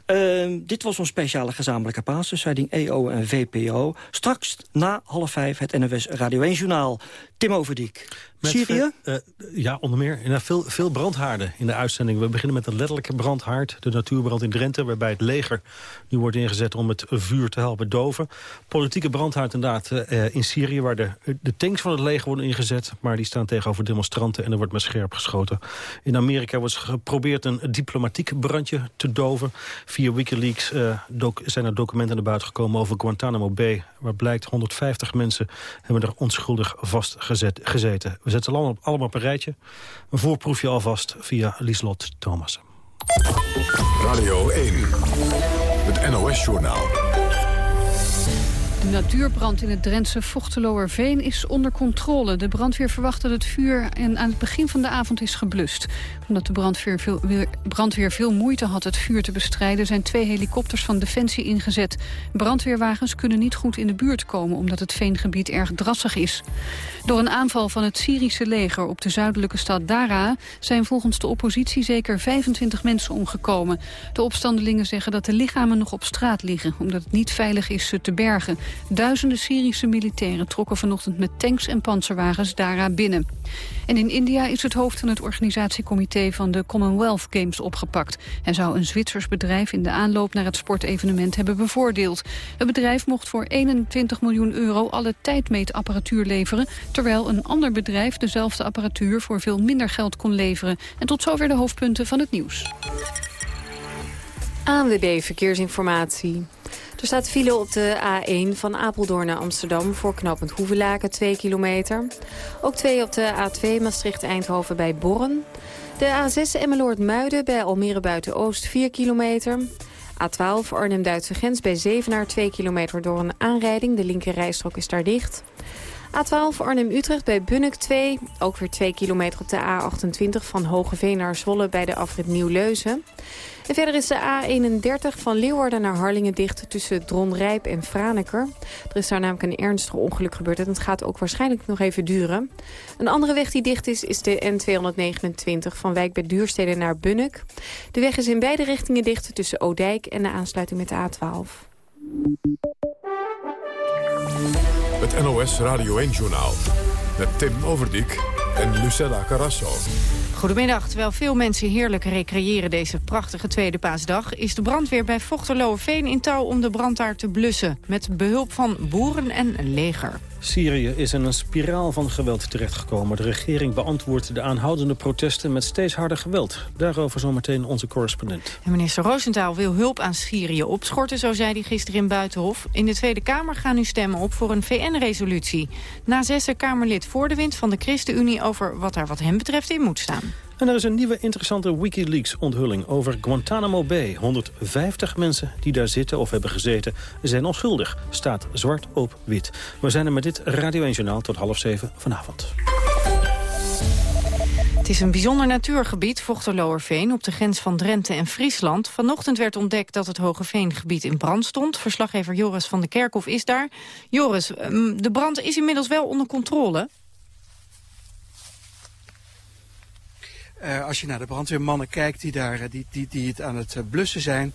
S8: Uh, dit was ons speciale gezamenlijke paasuitzending EO en VPO. Straks na half vijf het NWS Radio 1 Journaal. Tim Overdiek. Syrië?
S14: Uh, ja, onder meer. En veel, veel brandhaarden in de uitzending. We beginnen met een letterlijke brandhaard. De natuurbrand in Drenthe, waarbij het leger nu wordt ingezet om het vuur te helpen doven. Politieke brandhaard inderdaad uh, in Syrië, waar de, de tanks van het leger worden ingezet. Maar die staan tegenover demonstranten en er wordt met scherp geschoten. In Amerika wordt geprobeerd een diplomatiek brandje te doven. Via Wikileaks uh, zijn er documenten naar buiten gekomen over Guantanamo Bay. Waar blijkt 150 mensen hebben er onschuldig vastgezeten. We zetten allemaal, allemaal op een rijtje. Een voorproefje alvast via Lieslot Thomas.
S1: Radio 1, het NOS-journaal.
S2: De natuurbrand in het Drentse Vochteloerveen is onder controle. De brandweer verwacht dat het vuur en aan het begin van de avond is geblust. Omdat de brandweer veel, brandweer veel moeite had het vuur te bestrijden... zijn twee helikopters van Defensie ingezet. Brandweerwagens kunnen niet goed in de buurt komen... omdat het veengebied erg drassig is. Door een aanval van het Syrische leger op de zuidelijke stad Dara... zijn volgens de oppositie zeker 25 mensen omgekomen. De opstandelingen zeggen dat de lichamen nog op straat liggen... omdat het niet veilig is ze te bergen. Duizenden Syrische militairen trokken vanochtend met tanks en panzerwagens Dara binnen. En in India is het hoofd van het organisatiecomité van de Commonwealth Games opgepakt. Hij zou een Zwitsers bedrijf in de aanloop naar het sportevenement hebben bevoordeeld. Het bedrijf mocht voor 21 miljoen euro alle tijdmeetapparatuur leveren... terwijl een ander bedrijf dezelfde apparatuur voor veel minder geld kon leveren. En tot zover de hoofdpunten van het nieuws.
S15: ANWB Verkeersinformatie. Er staat file op de A1 van Apeldoorn naar Amsterdam... voor knooppunt Hoevelaken, 2 kilometer. Ook twee op de A2 Maastricht-Eindhoven bij Borren. De A6 Emmeloord-Muiden bij Almere Buiten-Oost, 4 kilometer. A12 Arnhem-Duitse grens bij Zevenaar, 2 kilometer door een aanrijding. De linker rijstrook is daar dicht. A12 Arnhem-Utrecht bij Bunnik 2. Ook weer 2 kilometer op de A28 van Hogeveen naar Zwolle bij de afrit Nieuw-Leuzen. En verder is de A31 van Leeuwarden naar Harlingen dicht tussen Dronrijp en Franeker. Er is daar namelijk een ernstig ongeluk gebeurd en het gaat ook waarschijnlijk nog even duren. Een andere weg die dicht is, is de N229 van Wijk bij Duurstede naar Bunnik. De weg is in beide richtingen dicht tussen Oudijk en de aansluiting met de A12.
S1: Het NOS Radio 1-journaal met Tim Overdijk en Lucella Carrasso.
S16: Goedemiddag. Terwijl veel mensen heerlijk recreëren deze prachtige tweede paasdag... is de brandweer bij Vochteloerveen in touw om de brand daar te blussen... met behulp van boeren en leger.
S14: Syrië is in een spiraal van geweld terechtgekomen. De regering beantwoordt de aanhoudende protesten met steeds harder geweld. Daarover zometeen onze correspondent.
S16: En minister Roosentaal wil hulp aan Syrië opschorten, zo zei hij gisteren in Buitenhof. In de Tweede Kamer gaan nu stemmen op voor een VN-resolutie. Na zesde Kamerlid voor de wind van de ChristenUnie over wat daar wat hem betreft in moet staan.
S14: En er is een nieuwe interessante Wikileaks-onthulling over Guantanamo Bay. 150 mensen die daar zitten of hebben gezeten zijn onschuldig. Staat zwart op wit. We zijn er met dit Radio 1 Journaal tot half zeven vanavond.
S16: Het is een bijzonder natuurgebied, Vochteloerveen, op de grens van Drenthe en Friesland. Vanochtend werd ontdekt dat het Hogeveengebied in brand stond. Verslaggever Joris van der Kerkhof is daar. Joris, ehm, de brand is inmiddels wel onder controle.
S17: Uh, als je naar de brandweermannen kijkt die, daar, eh, die, die, die het aan het uh, blussen zijn,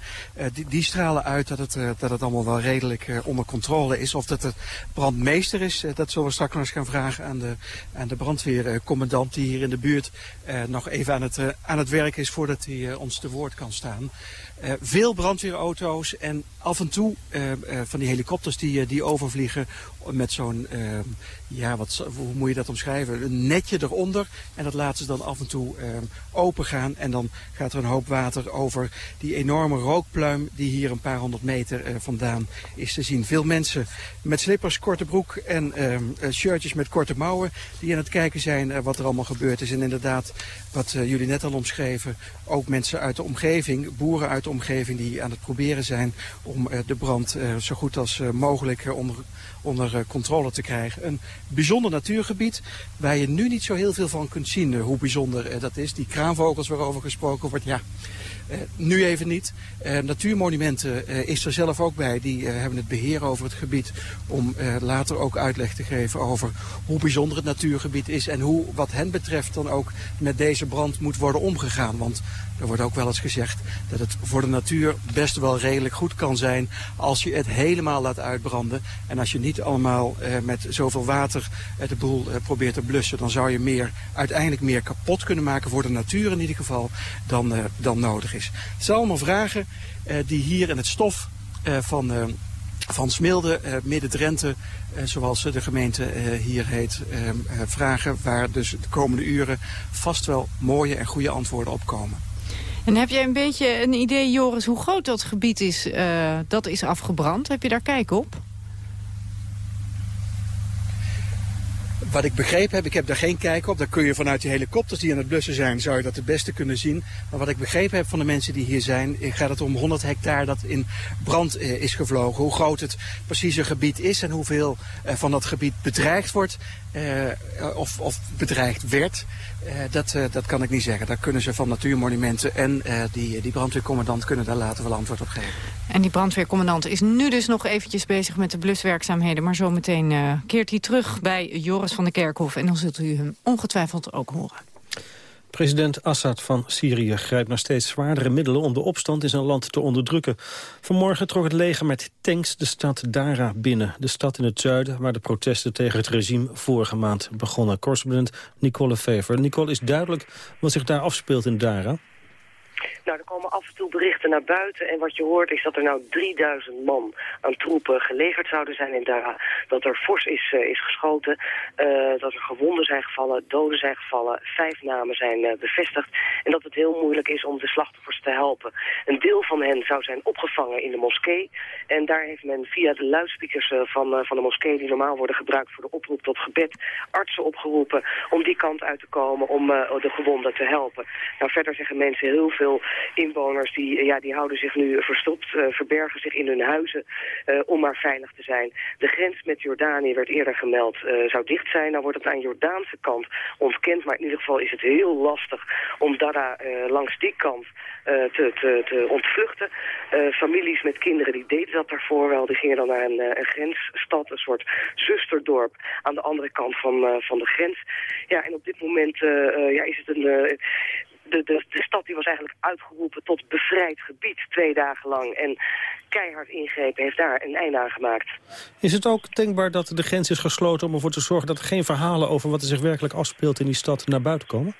S17: die, die stralen uit dat het, dat het allemaal wel redelijk onder controle is. Of dat het brandmeester is, dat zullen we straks nog eens gaan vragen aan de, aan de brandweercommandant die hier in de buurt nog even aan het, aan het werk is voordat hij ons te woord kan staan. Veel brandweerauto's en af en toe van die helikopters die, die overvliegen met zo'n, ja, wat, hoe moet je dat omschrijven? Een netje eronder en dat laten ze dan af en toe open gaan. En dan gaat er een hoop water over die enorme rookpluim die hier een paar honderd meter vandaan is te zien. Veel mensen met slippers, korte broek en shirtjes met korte mouwen die aan het kijken zijn wat er allemaal gebeurd is. En inderdaad, wat jullie net al omschreven, ook mensen uit de omgeving, boeren uit de omgeving die aan het proberen zijn om de brand zo goed als mogelijk onder, onder controle te krijgen. Een bijzonder natuurgebied waar je nu niet zo heel veel van kunt zien hoe bijzonder dat is. Die kraanvogels waarover gesproken wordt, ja, uh, nu even niet. Natuurmonumenten is er zelf ook bij. Die hebben het beheer over het gebied om later ook uitleg te geven over hoe bijzonder het natuurgebied is. En hoe wat hen betreft dan ook met deze brand moet worden omgegaan. Want er wordt ook wel eens gezegd dat het voor de natuur best wel redelijk goed kan zijn als je het helemaal laat uitbranden. En als je niet allemaal met zoveel water de boel probeert te blussen, dan zou je meer, uiteindelijk meer kapot kunnen maken voor de natuur in ieder geval dan, dan nodig is. Het zijn allemaal vragen die hier in het stof van, van Smilde, Midden-Drenthe, zoals de gemeente hier heet, vragen waar dus de komende uren vast wel mooie en goede antwoorden op komen.
S16: En heb jij een beetje een idee, Joris, hoe groot dat gebied is dat is afgebrand? Heb je daar kijk op?
S17: Wat ik begrepen heb, ik heb daar geen kijk op. Daar kun je vanuit die helikopters die aan het blussen zijn, zou je dat het beste kunnen zien. Maar wat ik begrepen heb van de mensen die hier zijn, gaat het om 100 hectare dat in brand eh, is gevlogen. Hoe groot het precieze gebied is en hoeveel eh, van dat gebied bedreigd wordt of, bedreigd werd, uh, dat, uh, dat kan ik niet zeggen. Daar kunnen ze van Natuurmonumenten en die, die brandweercommandant kunnen daar later wel antwoord op geven.
S16: En die brandweercommandant is nu dus nog eventjes bezig met de bluswerkzaamheden. Maar zometeen keert hij terug bij Joris van der Kerkhof. En dan zult u hem ongetwijfeld ook horen.
S14: President Assad van Syrië grijpt naar steeds zwaardere middelen om de opstand in zijn land te onderdrukken. Vanmorgen trok het leger met tanks de stad Dara binnen. De stad in het zuiden waar de protesten tegen het regime vorige maand begonnen. Correspondent Nicole Fever. Nicole, is duidelijk wat zich daar afspeelt in Dara?
S18: Nou, er komen af en toe berichten naar buiten. En wat je hoort is dat er nou 3000 man aan troepen gelegerd zouden zijn in Dara. Dat er fors is, uh, is geschoten. Uh, dat er gewonden zijn gevallen, doden zijn gevallen. Vijf namen zijn uh, bevestigd. En dat het heel moeilijk is om de slachtoffers te helpen. Een deel van hen zou zijn opgevangen in de moskee. En daar heeft men via de luidsprekers van, van de moskee... die normaal worden gebruikt voor de oproep tot gebed... artsen opgeroepen om die kant uit te komen om de gewonden te helpen. Nou, verder zeggen mensen heel veel inwoners die, ja, die houden zich nu verstopt, uh, verbergen zich in hun huizen uh, om maar veilig te zijn. De grens met Jordanië werd eerder gemeld, uh, zou dicht zijn. Nou wordt het aan Jordaanse kant ontkend, maar in ieder geval is het heel lastig om Dada langs die kant te, te, te ontvluchten. families met kinderen die deden dat daarvoor wel. Die gingen dan naar een, een grensstad, een soort zusterdorp aan de andere kant van, van de grens. Ja, en op dit moment ja, is het een de, de, stad die was eigenlijk uitgeroepen tot bevrijd gebied twee dagen lang. En keihard ingrepen heeft daar een einde aan gemaakt.
S14: Is het ook denkbaar dat de grens is gesloten om ervoor te zorgen dat er geen verhalen over wat er zich werkelijk afspeelt in die stad naar buiten komen?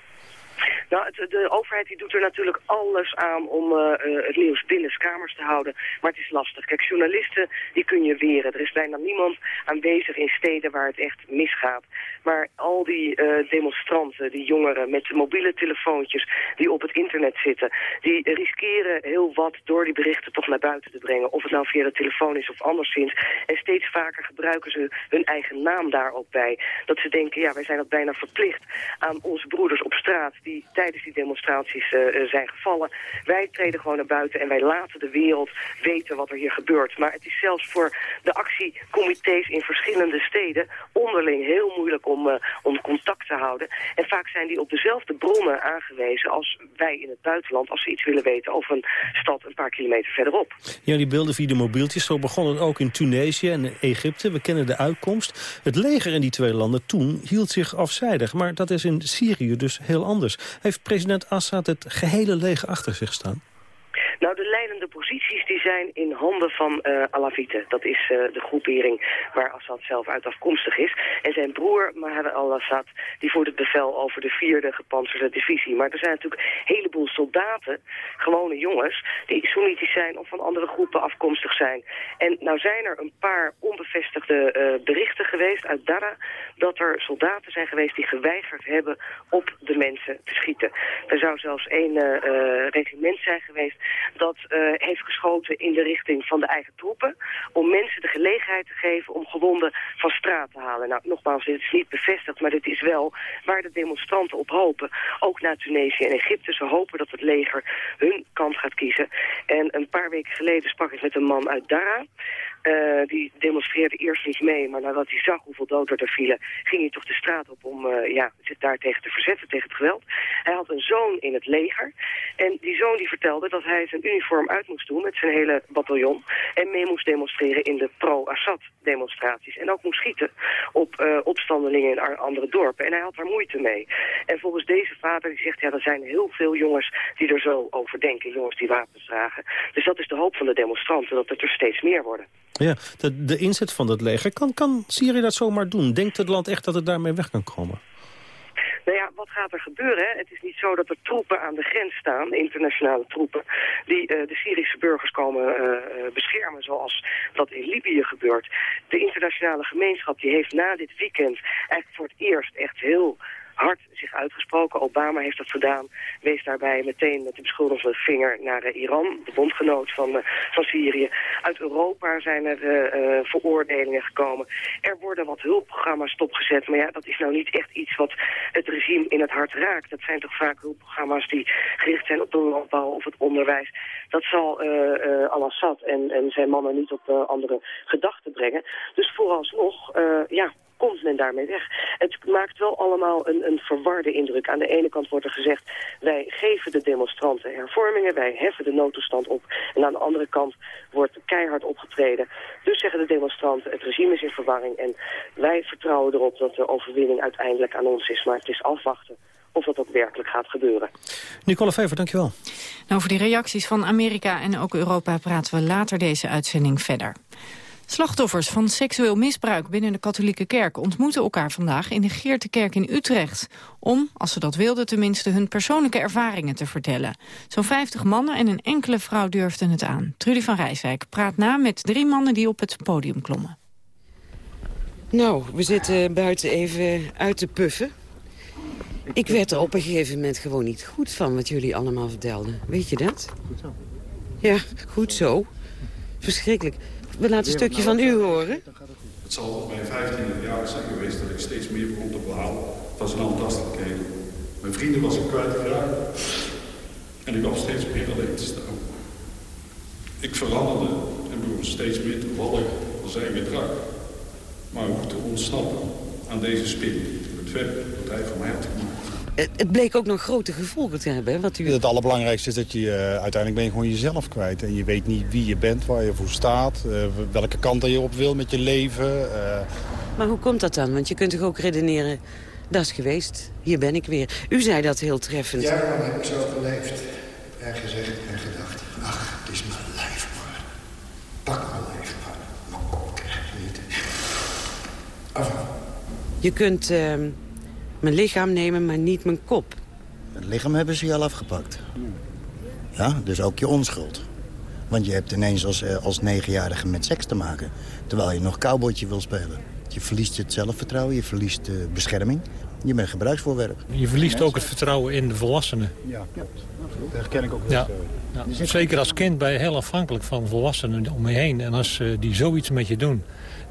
S18: Nou, de overheid die doet er natuurlijk alles aan om uh, het nieuws binnen kamers te houden. Maar het is lastig. Kijk, journalisten die kun je weren. Er is bijna niemand aanwezig in steden waar het echt misgaat. Maar al die uh, demonstranten, die jongeren met mobiele telefoontjes die op het internet zitten... die riskeren heel wat door die berichten toch naar buiten te brengen. Of het nou via de telefoon is of anderszins. En steeds vaker gebruiken ze hun eigen naam daar ook bij. Dat ze denken, ja, wij zijn dat bijna verplicht aan onze broeders op straat... die tijdens die demonstraties uh, zijn gevallen. Wij treden gewoon naar buiten en wij laten de wereld weten wat er hier gebeurt. Maar het is zelfs voor de actiecomité's in verschillende steden onderling heel moeilijk om, uh, om contact te houden. En vaak zijn die op dezelfde bronnen aangewezen als wij in het buitenland... als ze iets willen weten over een stad een paar kilometer verderop.
S14: Ja, die beelden via de mobieltjes. Zo begon het ook in Tunesië en Egypte. We kennen de uitkomst. Het leger in die twee landen toen hield zich afzijdig. Maar dat is in Syrië dus heel anders. Heeft president Assad het gehele leger achter zich staan?
S18: Nou, de leidende posities die zijn in handen van uh. Dat is uh, de groepering waar Assad zelf uit afkomstig is. En zijn broer, Maher al-Assad, die voert het bevel over de vierde gepantserde divisie. Maar er zijn natuurlijk een heleboel soldaten, gewone jongens, die Soenitisch zijn of van andere groepen afkomstig zijn. En nou zijn er een paar onbevestigde uh, berichten geweest uit Dara dat er soldaten zijn geweest die geweigerd hebben op de mensen te schieten. Er zou zelfs één regiment zijn geweest dat heeft geschoten in de richting van de eigen troepen om mensen de gelegenheid te geven om gewonden van straat te halen. Nou, nogmaals, dit is niet bevestigd, maar dit is wel waar de demonstranten op hopen. Ook naar Tunesië en Egypte. Ze hopen dat het leger hun kant gaat kiezen. En een paar weken geleden sprak ik met een man uit Dara. Uh, die demonstreerde eerst niet mee, maar nadat hij zag hoeveel doden er vielen, ging hij toch de straat op om uh, ja, zich daartegen te verzetten, tegen het geweld. Hij had een zoon in het leger en die zoon die vertelde dat hij zijn uniform uit moest doen met zijn hele bataljon en mee moest demonstreren in de pro-Assad demonstraties. En ook moest schieten op uh, opstandelingen in andere dorpen. En hij had daar moeite mee. En volgens deze vader, die zegt, ja, er zijn heel veel jongens die er zo over denken, jongens die wapens dragen. Dus dat is de hoop van de demonstranten, dat het er steeds meer worden.
S14: Ja, de, de inzet van het leger, kan, kan Syrië dat zomaar doen? Denkt het land echt dat het daarmee weg kan komen?
S18: Nou ja, wat gaat er gebeuren? Het is niet zo dat er troepen aan de grens staan, internationale troepen, die uh, de Syrische burgers komen uh, beschermen, zoals dat in Libië gebeurt. De internationale gemeenschap die heeft na dit weekend eigenlijk voor het eerst echt heel hard zich uitgesproken. Obama heeft dat gedaan. Wees daarbij meteen met de beschuldigende vinger naar uh, Iran, de bondgenoot van, uh, van Syrië. Uit Europa zijn er uh, veroordelingen gekomen. Er worden wat hulpprogramma's stopgezet. Maar ja, dat is nou niet echt iets wat het regime in het hart raakt. Dat zijn toch vaak hulpprogramma's die gericht zijn op de landbouw of het onderwijs. Dat zal Al-Assad en, en zijn mannen niet op andere gedachten brengen. Dus vooralsnog, ja, komt men daarmee weg? Het maakt wel allemaal een, een verwarde indruk. Aan de ene kant wordt er gezegd, wij geven de demonstranten hervormingen, wij heffen de noodtoestand op. En aan de andere kant wordt keihard opgetreden. Dus zeggen de demonstranten, het regime is in verwarring en wij vertrouwen erop dat de overwinning uiteindelijk aan ons is. Maar het is afwachten of dat ook werkelijk gaat gebeuren.
S14: Nicole Fever, dankjewel.
S16: Nou, over die reacties van Amerika en ook Europa praten we later deze uitzending verder. Slachtoffers van seksueel misbruik binnen de katholieke kerk ontmoeten elkaar vandaag in de Geertekerk in Utrecht. Om, als ze dat wilden, tenminste hun persoonlijke ervaringen te vertellen. Zo'n 50 mannen en een enkele vrouw durfden het aan. Trudy van Rijswijk praat na met drie mannen die op het podium klommen.
S19: Nou, we zitten buiten even uit te puffen. Ik werd er op een gegeven moment gewoon niet goed van wat jullie allemaal vertelden. Weet je dat? Goed zo. Ja, goed zo. Verschrikkelijk. We laten een stukje van u horen.
S20: Het zal op mijn 15 jaar zijn geweest dat ik steeds meer begon te behalen van zijn aantastelijkheden. Mijn vrienden was ik kwijtgeraakt en ik was steeds meer alleen te staan. Ik veranderde en begon steeds meer te vallen van zijn gedrag. Maar hoe te ontsnappen aan deze spin, het werk dat hij van mij had gemaakt.
S19: Het bleek ook nog grote gevolgen te hebben. Wat u...
S20: Het allerbelangrijkste is dat je uh, uiteindelijk ben je gewoon jezelf kwijt. En je weet niet wie je bent, waar je voor staat, uh, welke kant je op wil met je leven. Uh...
S19: Maar hoe komt dat dan? Want je kunt toch ook redeneren, dat is geweest, hier ben ik weer. U zei dat heel treffend.
S20: Jarenlang heb ik zo geleefd en gezegd en gedacht, ach, het is mijn lijf maar. Pak mijn lijf maar, mijn kop krijg niet. Af.
S19: Je kunt ehm, mijn lichaam nemen, maar niet mijn kop.
S21: Het lichaam hebben ze je al afgepakt. Ja, dus ook je onschuld. Want je hebt ineens als, eh, als negenjarige met seks te maken... terwijl je nog cowboytje wil spelen. Je verliest het zelfvertrouwen, je verliest de bescherming. Je bent gebruiksvoorwerp.
S10: Je verliest ook het vertrouwen in de volwassenen.
S20: Ja, klopt. Dat herken ik ook
S10: ja. ja. Zeker als kind ben je heel afhankelijk van volwassenen om je heen. En als die zoiets met je doen,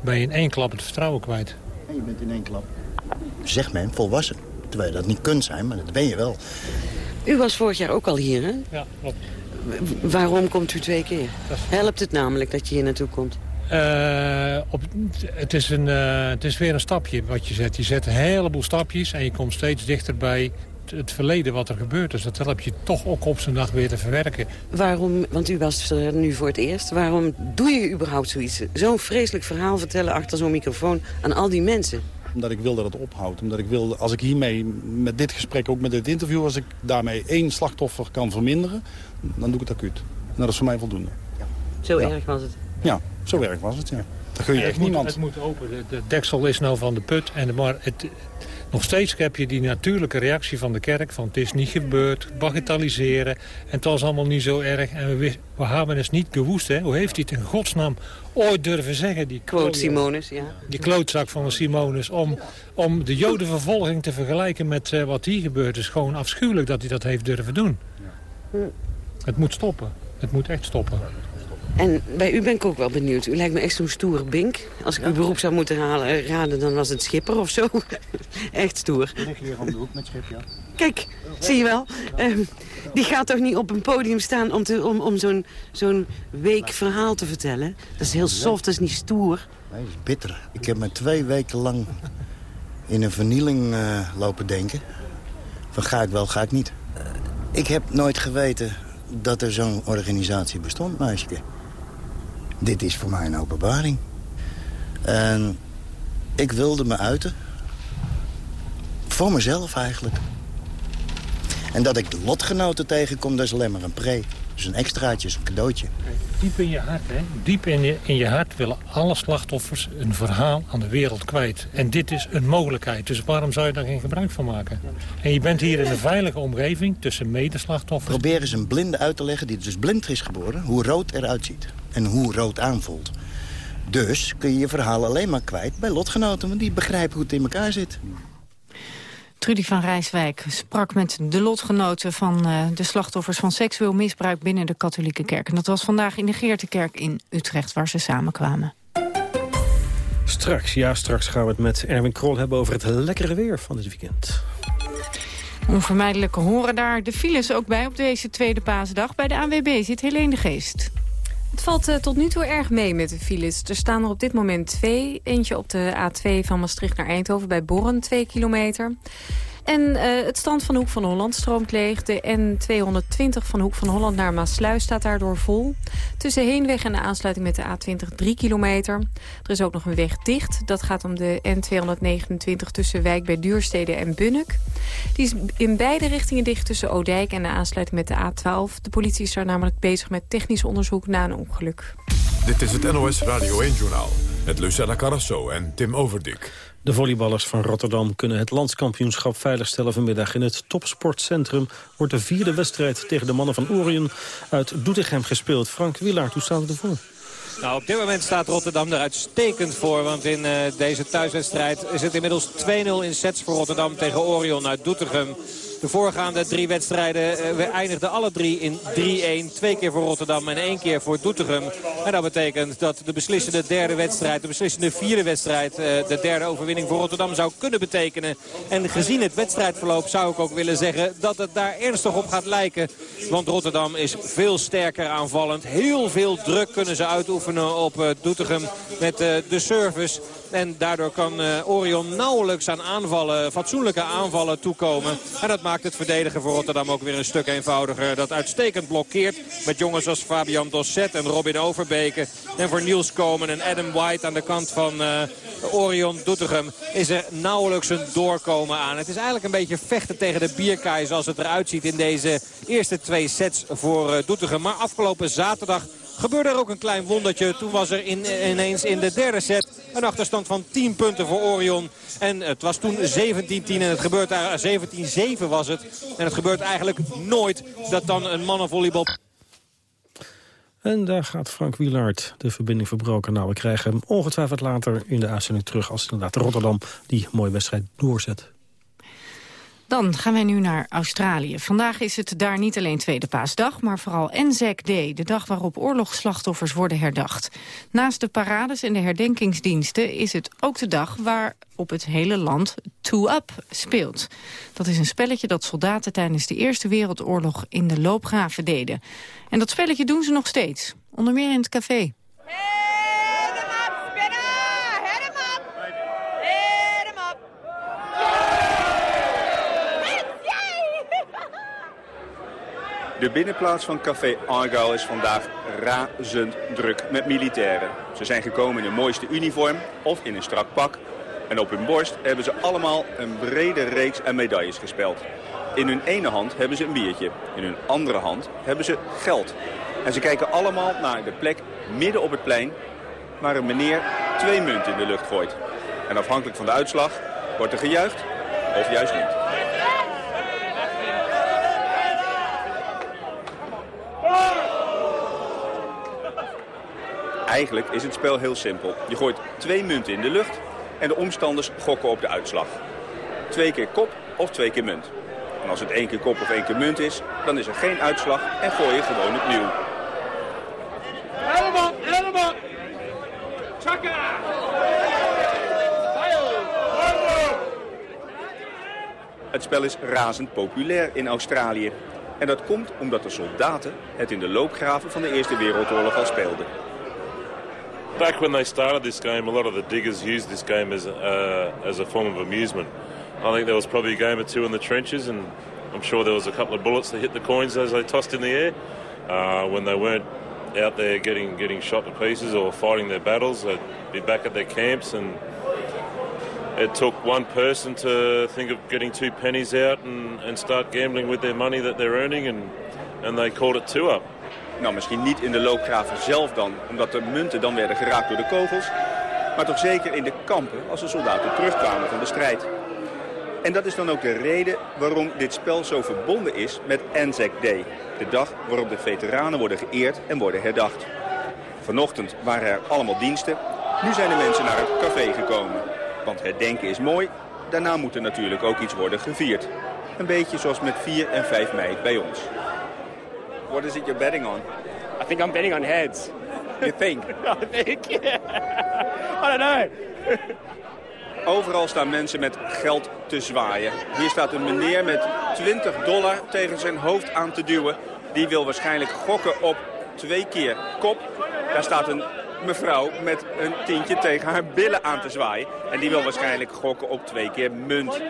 S10: ben je in één klap het vertrouwen kwijt.
S21: En je bent in één klap zegt men, volwassen. Terwijl je dat niet kunt zijn, maar dat ben je wel.
S19: U was vorig jaar ook al hier, hè?
S10: Ja, klopt.
S19: Waarom komt u twee keer? Helpt het namelijk dat je hier naartoe komt?
S10: Uh, op, het, is een, uh, het is weer een stapje wat je zet. Je zet een heleboel stapjes en je komt steeds dichter bij het verleden wat er gebeurd is. Dat help je toch ook op zijn dag weer te verwerken.
S19: Waarom, want u was er nu voor het eerst, waarom doe je überhaupt zoiets? Zo'n vreselijk verhaal vertellen achter zo'n microfoon aan al die mensen?
S20: Omdat ik wil dat het ophoudt. Omdat ik wil, als ik hiermee, met dit gesprek, ook met dit interview... als ik daarmee één slachtoffer kan verminderen, dan doe ik het acuut.
S22: En dat is voor mij voldoende.
S19: Zo erg was het?
S22: Ja, zo erg was het, ja. Dan kun je echt
S10: moet,
S22: niemand...
S10: Het moet open. De, de, deksel is nou van de put. En, maar het, nog steeds heb je die natuurlijke reactie van de kerk... van het is niet gebeurd, bagatelliseren. En het was allemaal niet zo erg. En we, we hebben het niet gewoest. Hè. Hoe heeft hij het in godsnaam ooit durven zeggen? Die
S19: Quote Simonus, ja.
S10: Die klootzak van Simonus. Om, om de jodenvervolging te vergelijken met uh, wat hier gebeurt. is gewoon afschuwelijk dat hij dat heeft durven doen.
S19: Hm.
S10: Het moet stoppen. Het moet echt stoppen.
S19: En bij u ben ik ook wel benieuwd. U lijkt me echt zo'n stoere bink. Als ik uw beroep zou moeten halen, raden, dan was het schipper of zo. echt stoer.
S22: Ik lig hier om de hoek met schip, ja.
S19: Kijk, zie je wel. Um, die gaat toch niet op een podium staan om, te, om, om zo'n zo'n week verhaal te vertellen? Dat is heel soft, dat is niet stoer.
S21: Nee, dat is bitter. Ik heb me twee weken lang in een vernieling uh, lopen denken. Van ga ik wel, ga ik niet. Uh, ik heb nooit geweten dat er zo'n organisatie bestond, meisje. Dit is voor mij een openbaring. En ik wilde me uiten. Voor mezelf eigenlijk. En dat ik lotgenoten tegenkom, dat is alleen maar een pre. Dus een extraatje, een cadeautje.
S10: Diep in je hart, hè? Diep in je, in je hart willen alle slachtoffers een verhaal aan de wereld kwijt. En dit is een mogelijkheid, dus waarom zou je daar geen gebruik van maken? En je bent hier in een veilige omgeving tussen medeslachtoffers.
S21: Probeer eens een blinde uit te leggen die dus blind is geboren... hoe rood eruit ziet en hoe rood aanvoelt. Dus kun je je verhaal alleen maar kwijt bij lotgenoten... want die begrijpen hoe het in elkaar zit.
S16: Trudy van Rijswijk sprak met de lotgenoten van uh, de slachtoffers van seksueel misbruik binnen de katholieke kerk. En dat was vandaag in de Geertekerk in Utrecht waar ze samenkwamen.
S14: Straks, ja, straks gaan we het met Erwin Krol hebben over het lekkere weer van dit weekend.
S16: Onvermijdelijk horen daar de files ook bij op deze tweede paasdag. Bij de ANWB zit Helene de Geest.
S15: Het valt uh, tot nu toe erg mee met de files. Er staan er op dit moment twee. Eentje op de A2 van Maastricht naar Eindhoven bij Borren, 2 kilometer. En uh, het stand van Hoek van Holland stroomt leeg. De N220 van Hoek van Holland naar Maasluis staat daardoor vol. Tussen Heenweg en de aansluiting met de A20 3 kilometer. Er is ook nog een weg dicht. Dat gaat om de N229 tussen Wijk bij Duurstede en Bunnik. Die is in beide richtingen dicht tussen Oudijk en de aansluiting met de A12. De politie is daar namelijk bezig met technisch onderzoek na een ongeluk.
S1: Dit is het NOS Radio 1-journaal met Lucella Carrasso en Tim Overdik.
S14: De volleyballers van Rotterdam kunnen het landskampioenschap veiligstellen vanmiddag. In het topsportcentrum wordt de vierde wedstrijd tegen de mannen van Orion uit Doetinchem gespeeld. Frank Wielaert, hoe staat het ervoor?
S23: Nou, op dit moment staat Rotterdam er uitstekend voor. Want in uh, deze thuiswedstrijd is het inmiddels 2-0 in sets voor Rotterdam tegen Orion uit Doetinchem. De voorgaande drie wedstrijden uh, we eindigden alle drie in 3-1. Twee keer voor Rotterdam en één keer voor Doetinchem. En dat betekent dat de beslissende derde wedstrijd, de beslissende vierde wedstrijd... Uh, de derde overwinning voor Rotterdam zou kunnen betekenen. En gezien het wedstrijdverloop zou ik ook willen zeggen dat het daar ernstig op gaat lijken. Want Rotterdam is veel sterker aanvallend. Heel veel druk kunnen ze uitoefenen op uh, Doetinchem met de service. En daardoor kan Orion nauwelijks aan aanvallen, fatsoenlijke aanvallen toekomen. En dat maakt het verdedigen voor Rotterdam ook weer een stuk eenvoudiger. Dat uitstekend blokkeert met jongens als Fabian Dosset en Robin Overbeke. En voor Niels Komen en Adam White aan de kant van uh, Orion Doetinchem is er nauwelijks een doorkomen aan. Het is eigenlijk een beetje vechten tegen de bierkaai zoals het eruit ziet in deze eerste twee sets voor uh, Doetinchem. Maar afgelopen zaterdag gebeurde er ook een klein wondertje. Toen was er in, ineens in de derde set een achterstand van 10 punten voor Orion. En het was toen 17-10 en het gebeurt daar 17-7 was het. En het gebeurt eigenlijk nooit dat dan een mannenvolleybal...
S14: En daar gaat Frank Wielaert de verbinding verbroken. Nou, we krijgen hem ongetwijfeld later in de uitzending terug... als inderdaad Rotterdam die mooie wedstrijd doorzet.
S16: Dan gaan wij nu naar Australië. Vandaag is het daar niet alleen Tweede Paasdag, maar vooral Anzac Day, de dag waarop oorlogsslachtoffers worden herdacht. Naast de parades en de herdenkingsdiensten is het ook de dag waarop het hele land Two Up speelt. Dat is een spelletje dat soldaten tijdens de Eerste Wereldoorlog in de loopgraven deden. En dat spelletje doen ze nog steeds, onder meer in het café.
S24: De binnenplaats van Café Argyle is vandaag razend druk met militairen. Ze zijn gekomen in hun mooiste uniform of in een strak pak. En op hun borst hebben ze allemaal een brede reeks aan medailles gespeld. In hun ene hand hebben ze een biertje. In hun andere hand hebben ze geld.
S25: En ze kijken allemaal naar de plek midden op het plein... waar een meneer twee munten in de lucht gooit. En afhankelijk van de uitslag wordt er gejuicht of juist niet. Eigenlijk is het spel heel simpel. Je gooit twee munten in de lucht en de omstanders gokken op de uitslag. Twee keer kop of twee keer munt. En als het één keer kop of één keer munt is, dan is er geen uitslag en gooi je gewoon opnieuw.
S23: Helemaal, helemaal. Chaka!
S25: Het spel is razend populair in Australië. En dat komt omdat de soldaten het in de loopgraven van de Eerste Wereldoorlog al speelden.
S26: Back when they started this game, a lot of the diggers used this game as, uh, as a form of amusement. I think there was probably a game or two in the trenches, and I'm sure there was a couple of bullets that hit the coins as they tossed in the air. Uh, when they weren't out there getting getting shot to pieces or fighting their battles, they'd be back at their camps, and it took one person to think of getting two pennies out and, and start gambling with their money that they're earning, and and they called it two up.
S25: Nou, misschien niet in de loopgraven zelf dan, omdat de munten dan werden geraakt door de kogels. Maar toch zeker in de kampen als de soldaten terugkwamen van de strijd. En dat is dan ook de reden waarom dit spel zo verbonden is met Anzac Day. De dag waarop de veteranen worden geëerd en worden herdacht. Vanochtend waren er allemaal diensten. Nu zijn de mensen naar het café gekomen. Want herdenken is mooi. Daarna moet er natuurlijk ook iets worden gevierd. Een beetje zoals met 4 en 5 mei bij ons. What is it you're betting on?
S23: I think I'm betting on heads.
S25: You think?
S23: I think, yeah. I don't know.
S25: Overal staan mensen met geld te zwaaien. Hier staat een meneer met 20 dollar tegen zijn hoofd aan te duwen. Die wil waarschijnlijk gokken op twee keer kop. Daar staat een mevrouw met een tientje tegen haar billen aan te zwaaien. En die wil waarschijnlijk gokken op twee keer munt.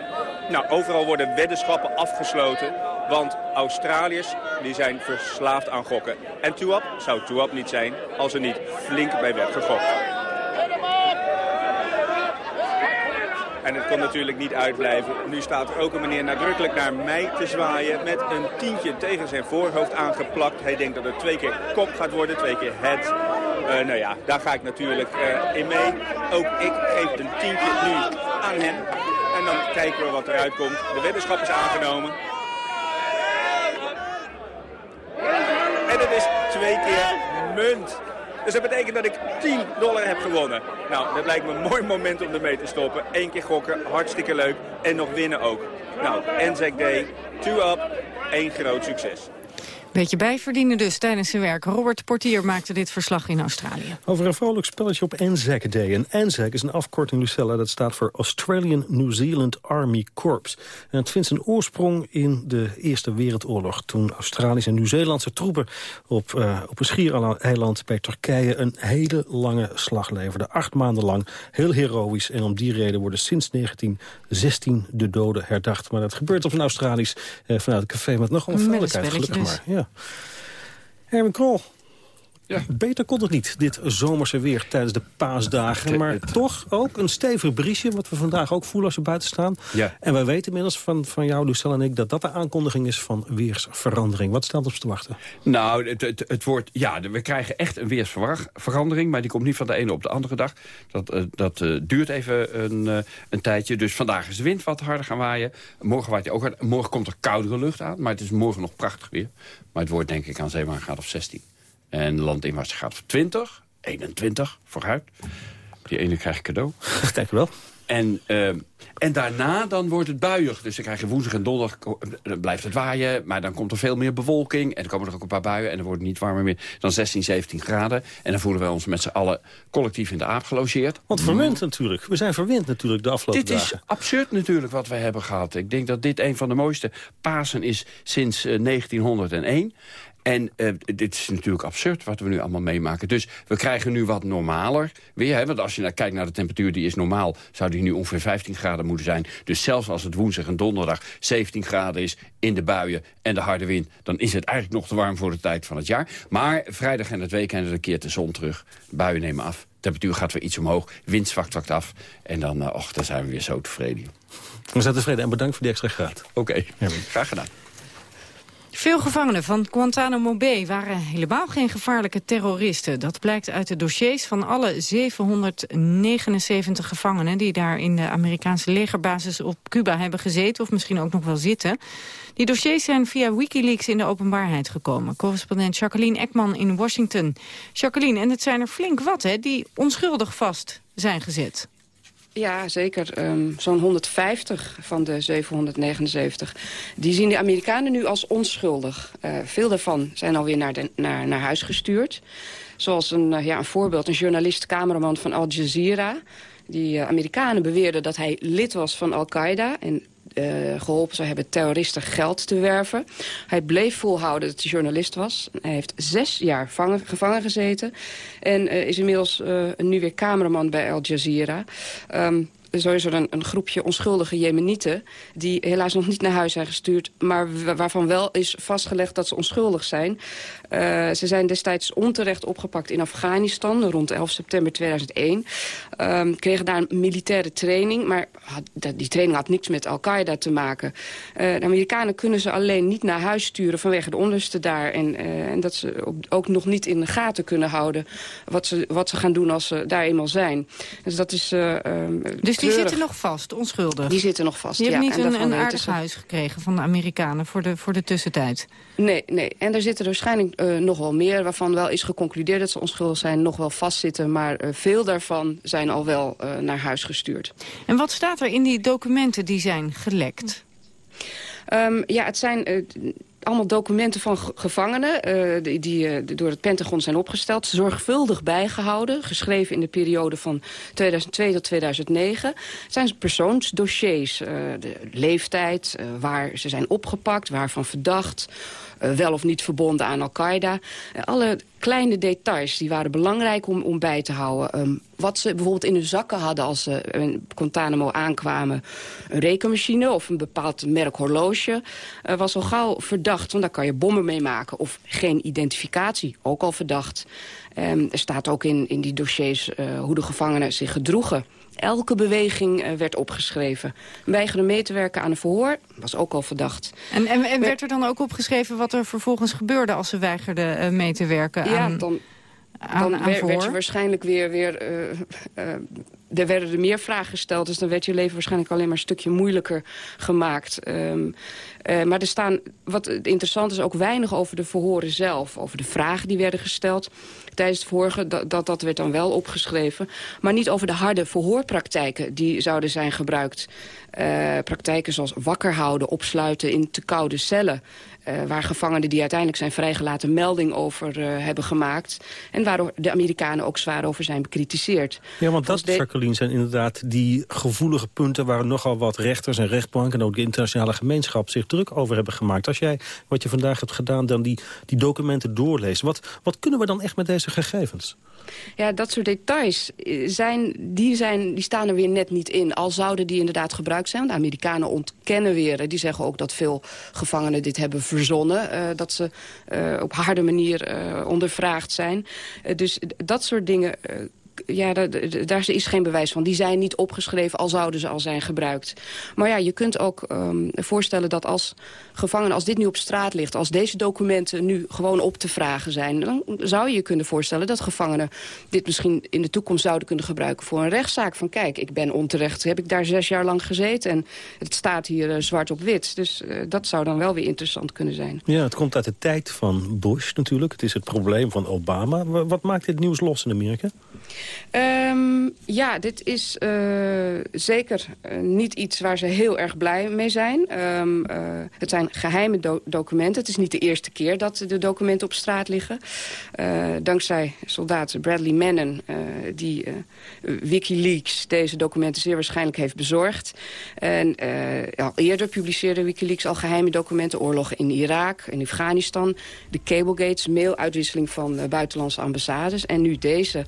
S25: Nou, overal worden weddenschappen afgesloten. Want Australiërs die zijn verslaafd aan gokken. En Tuap zou Tuap niet zijn als er niet flink bij werd gegokt. En het kon natuurlijk niet uitblijven. Nu staat er ook een meneer nadrukkelijk naar mij te zwaaien... met een tientje tegen zijn voorhoofd aangeplakt. Hij denkt dat het twee keer kop gaat worden, twee keer head. Uh, nou ja, daar ga ik natuurlijk uh, in mee. Ook ik geef een tientje nu aan hem. En dan kijken we wat eruit komt. De wetenschap is aangenomen. En het is twee keer munt. Dus dat betekent dat ik 10 dollar heb gewonnen. Nou, dat lijkt me een mooi moment om ermee te stoppen. Eén keer gokken, hartstikke leuk. En nog winnen ook. Nou, Anzac Day, two up, één groot succes.
S16: Beetje bijverdienen dus tijdens zijn werk. Robert Portier maakte dit verslag in Australië.
S14: Over een vrolijk spelletje op Anzac Day. En Anzac is een afkorting, Lucella, dat staat voor Australian New Zealand Army Corps. En het vindt zijn oorsprong in de Eerste Wereldoorlog... toen Australische en Nieuw-Zeelandse troepen op, uh, op een schiereiland bij Turkije... een hele lange slag leverden. Acht maanden lang, heel heroïs. En om die reden worden sinds 1916 de doden herdacht. Maar dat gebeurt op een Australisch uh, vanuit het café met nogal vrolijkheid, gelukkig
S16: dus.
S14: maar. Ja. Herman Krol. Ja. Beter kon het niet, dit zomerse weer tijdens de paasdagen. Maar toch ook een stevig briesje, wat we vandaag ook voelen als we buiten staan.
S9: Ja.
S14: En wij weten inmiddels van, van jou, Lucelle en ik... dat dat de aankondiging is van weersverandering. Wat staat ons te wachten?
S9: Nou, het, het, het wordt, ja, we krijgen echt een weersverandering... maar die komt niet van de ene op de andere dag. Dat, uh, dat uh, duurt even een, uh, een tijdje. Dus vandaag is de wind wat harder gaan waaien. Morgen waait hij ook hard. Morgen komt er koudere lucht aan, maar het is morgen nog prachtig weer. Maar het wordt denk ik aan zee maar een graad of 16. En landinwaarts gaat voor 20, 21, vooruit. Die ene krijg ik cadeau.
S14: Dank u wel.
S9: En, uh, en daarna dan wordt het buiig. Dus dan krijg je woensdag en donderdag dan blijft het waaien. Maar dan komt er veel meer bewolking. En dan komen er ook een paar buien. En dan wordt het niet warmer meer dan 16, 17 graden. En dan voelen we ons met z'n allen collectief in de aap gelogeerd.
S14: Want verwend natuurlijk. We zijn verwend natuurlijk de afgelopen
S9: dit
S14: dagen.
S9: Dit is absurd natuurlijk wat we hebben gehad. Ik denk dat dit een van de mooiste Pasen is sinds uh, 1901. En uh, dit is natuurlijk absurd wat we nu allemaal meemaken. Dus we krijgen nu wat normaler weer. Hè? Want als je naar, kijkt naar de temperatuur, die is normaal... zou die nu ongeveer 15 graden moeten zijn. Dus zelfs als het woensdag en donderdag 17 graden is... in de buien en de harde wind... dan is het eigenlijk nog te warm voor de tijd van het jaar. Maar vrijdag en het weekend een keer de zon terug. Buien nemen af. De temperatuur gaat weer iets omhoog. Wind zwakt, af. En dan, uh, och, dan zijn we weer zo tevreden.
S14: We zijn tevreden en bedankt voor die extra graad.
S9: Oké, okay. graag gedaan.
S16: Veel gevangenen van Guantanamo Bay waren helemaal geen gevaarlijke terroristen. Dat blijkt uit de dossiers van alle 779 gevangenen... die daar in de Amerikaanse legerbasis op Cuba hebben gezeten... of misschien ook nog wel zitten. Die dossiers zijn via Wikileaks in de openbaarheid gekomen. Correspondent Jacqueline Ekman in Washington. Jacqueline, en het zijn er flink wat, hè, die onschuldig vast zijn gezet.
S25: Ja, zeker. Um, Zo'n 150 van de 779. Die zien de Amerikanen nu als onschuldig. Uh, veel daarvan zijn alweer naar, de, naar, naar huis gestuurd. Zoals een, uh, ja, een voorbeeld, een journalist, cameraman van Al Jazeera. Die uh, Amerikanen beweerden dat hij lid was van Al-Qaeda... en geholpen zou hebben terroristen geld te werven. Hij bleef volhouden dat hij journalist was. Hij heeft zes jaar vangen, gevangen gezeten. En uh, is inmiddels uh, nu weer cameraman bij Al Jazeera. Um, zo is er een, een, groepje onschuldige Jemenieten... die helaas nog niet naar huis zijn gestuurd... maar waarvan wel is vastgelegd dat ze onschuldig zijn. Uh, ze zijn destijds onterecht opgepakt in Afghanistan... rond 11 september 2001. Um, kregen daar een militaire training... maar die training had niks met Al-Qaeda te maken. Uh, de Amerikanen kunnen ze alleen niet naar huis sturen... vanwege de onlusten daar. En, uh, en dat ze ook nog niet in de gaten kunnen houden... wat ze, wat ze gaan doen als ze daar eenmaal zijn. Dus dat is... Um,
S16: dus die zitten nog vast, onschuldig?
S25: Die zitten nog vast,
S16: Die
S25: ja.
S16: hebben niet een, een aardig huis gekregen van de Amerikanen voor de, voor de tussentijd?
S25: Nee, nee. En er zitten waarschijnlijk uh, nog wel meer... waarvan wel is geconcludeerd dat ze onschuldig zijn, nog wel vastzitten. Maar uh, veel daarvan zijn al wel uh, naar huis gestuurd.
S16: En wat staat er in die documenten die zijn gelekt?
S25: Um, ja, het zijn allemaal documenten van gevangenen uh, die, die uh, door het Pentagon zijn opgesteld. Zorgvuldig bijgehouden, geschreven in de periode van 2002 tot 2009. Het zijn persoonsdossiers, uh, de leeftijd, waar ze zijn opgepakt, waarvan verdacht... wel of niet verbonden aan Al-Qaeda. alle kleine details die waren belangrijk om, om bij te houden. Um, wat ze bijvoorbeeld in hun zakken hadden als ze in Guantanamo aankwamen. Een rekenmachine of een bepaald merk horloge uh, was al gauw verdacht. Want daar kan je bommen mee maken. Of geen identificatie, ook al verdacht. Um, er staat ook in, in die dossiers hoe de gevangenen zich gedroegen. Elke beweging uh, werd opgeschreven. Weigeren mee te werken aan een verhoor was ook al verdacht.
S16: En, en, en werd er dan ook opgeschreven wat er vervolgens gebeurde... als ze weigerden uh, mee te werken
S25: ja,
S16: aan,
S25: dan,
S16: aan,
S25: dan
S16: aan
S25: werd, je waarschijnlijk weer... weer uh, er werden er meer vragen gesteld, dus dan werd je leven waarschijnlijk alleen maar een stukje moeilijker gemaakt. Um, uh, maar er staan, wat interessant is, ook weinig over de verhoren zelf. Over de vragen die werden gesteld tijdens het vorige, dat, dat, werd dan wel opgeschreven. Maar niet over de harde verhoorpraktijken die zouden zijn gebruikt. Uh, praktijken zoals wakker houden, opsluiten in te koude cellen. Uh, waar gevangenen die uiteindelijk zijn vrijgelaten melding over uh, hebben gemaakt. En waar de Amerikanen ook zwaar over zijn bekritiseerd.
S14: Ja, want dat, Jacqueline, zijn inderdaad die gevoelige punten... waar nogal wat rechters en rechtbanken en ook de internationale gemeenschap... zich druk over hebben gemaakt. Als jij, wat je vandaag hebt gedaan, dan die, die documenten doorleest... Wat, wat kunnen we dan echt met deze gegevens?
S25: Ja, dat soort details zijn, die, zijn, die staan er weer net niet in. Al zouden die inderdaad gebruikt zijn. De Amerikanen ontkennen weer. Die zeggen ook dat veel gevangenen dit hebben verzonnen. Uh, dat ze uh, op harde manier uh, ondervraagd zijn. dus dat soort dingen ja, daar, daar is geen bewijs van. Die zijn niet opgeschreven, al zouden ze al zijn gebruikt. Maar ja, je kunt ook um, voorstellen dat als gevangenen... als dit nu op straat ligt, als deze documenten nu gewoon op te vragen zijn... dan zou je je kunnen voorstellen dat gevangenen... dit misschien in de toekomst zouden kunnen gebruiken voor een rechtszaak. Van kijk, ik ben onterecht, heb ik daar zes jaar lang gezeten... en het staat hier uh, zwart op wit. Dus uh, dat zou dan wel weer interessant kunnen zijn.
S14: Ja, het komt uit de tijd van Bush natuurlijk. Het is het probleem van Obama. Wat maakt dit nieuws los in Amerika?
S25: Um, ja, dit is uh, zeker uh, niet iets waar ze heel erg blij mee zijn. Um, uh, het zijn geheime do documenten. Het is niet de eerste keer dat de documenten op straat liggen. dankzij soldaat Bradley Mannon, die Wikileaks deze documenten zeer waarschijnlijk heeft bezorgd. En al eerder publiceerde Wikileaks al geheime documenten. Oorlogen in Irak, in Afghanistan, de Cablegates, mailuitwisseling van buitenlandse ambassades. En nu deze...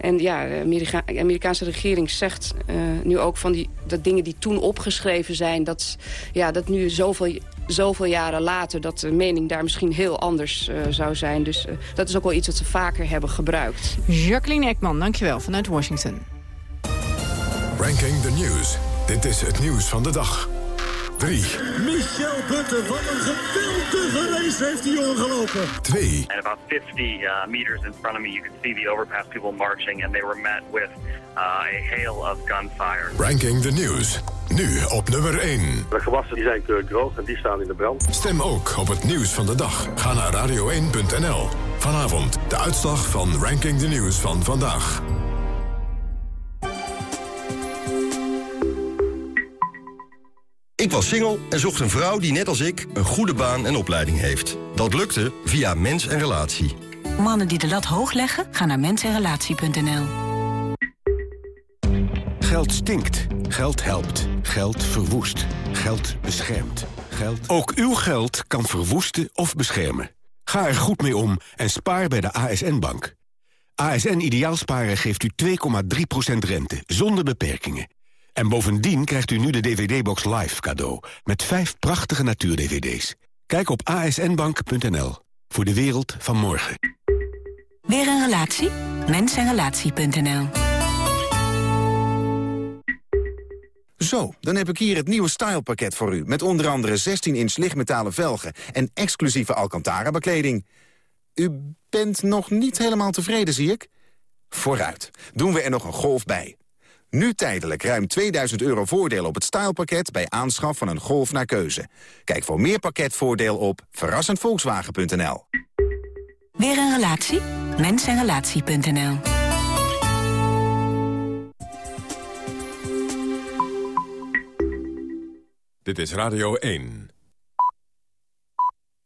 S25: En ja, de Amerika Amerikaanse regering zegt uh, nu ook van die dat dingen die toen opgeschreven zijn... dat, ja, dat nu zoveel, zoveel jaren later dat de mening daar misschien heel anders uh, zou zijn. Dus uh, dat is ook wel iets wat ze vaker hebben gebruikt.
S16: Jacqueline Ekman, dankjewel, vanuit Washington.
S1: Ranking the News. Dit is het nieuws van de dag. 3.
S27: Michel Butten, wat een geweldige race heeft die jongen gelopen.
S1: 2.
S28: And about 50 uh, meters in front of me, you could see the overpass people marching, and they were met with uh, a hail of gunfire.
S1: Ranking the News. Nu op nummer 1.
S29: De gewassen die zijn keurig droog en die staan in de brand.
S1: Stem ook op het nieuws van de dag. Ga naar radio1.nl. Vanavond de uitslag van Ranking the News van vandaag.
S30: Ik was single en zocht een vrouw die net als ik een goede baan en opleiding heeft. Dat lukte via Mens en Relatie.
S31: Mannen die de lat hoog leggen, gaan naar mensenrelatie.nl.
S32: Geld stinkt. Geld helpt. Geld verwoest. Geld beschermt. Geld... Ook uw geld kan verwoesten of beschermen. Ga er goed mee om en spaar bij de ASN-bank. ASN Ideaalsparen geeft u 2,3% rente, zonder beperkingen. En bovendien krijgt u nu de DVD-box Live cadeau... met vijf prachtige natuur-DVD's. Kijk op asnbank.nl voor de wereld van morgen.
S31: Weer een relatie? Mensenrelatie.nl
S33: Zo, dan heb ik hier het nieuwe stylepakket voor u... met onder andere 16-inch lichtmetalen velgen en exclusieve Alcantara-bekleding. U bent nog niet helemaal tevreden, zie ik? Vooruit, doen we er nog een golf bij. Nu tijdelijk ruim 2000 euro voordeel op het stylepakket... bij aanschaf van een Golf naar keuze. Kijk voor meer pakketvoordeel op verrassendvolkswagen.nl.
S31: Weer een relatie? Mensenrelatie.nl
S1: Dit is Radio 1.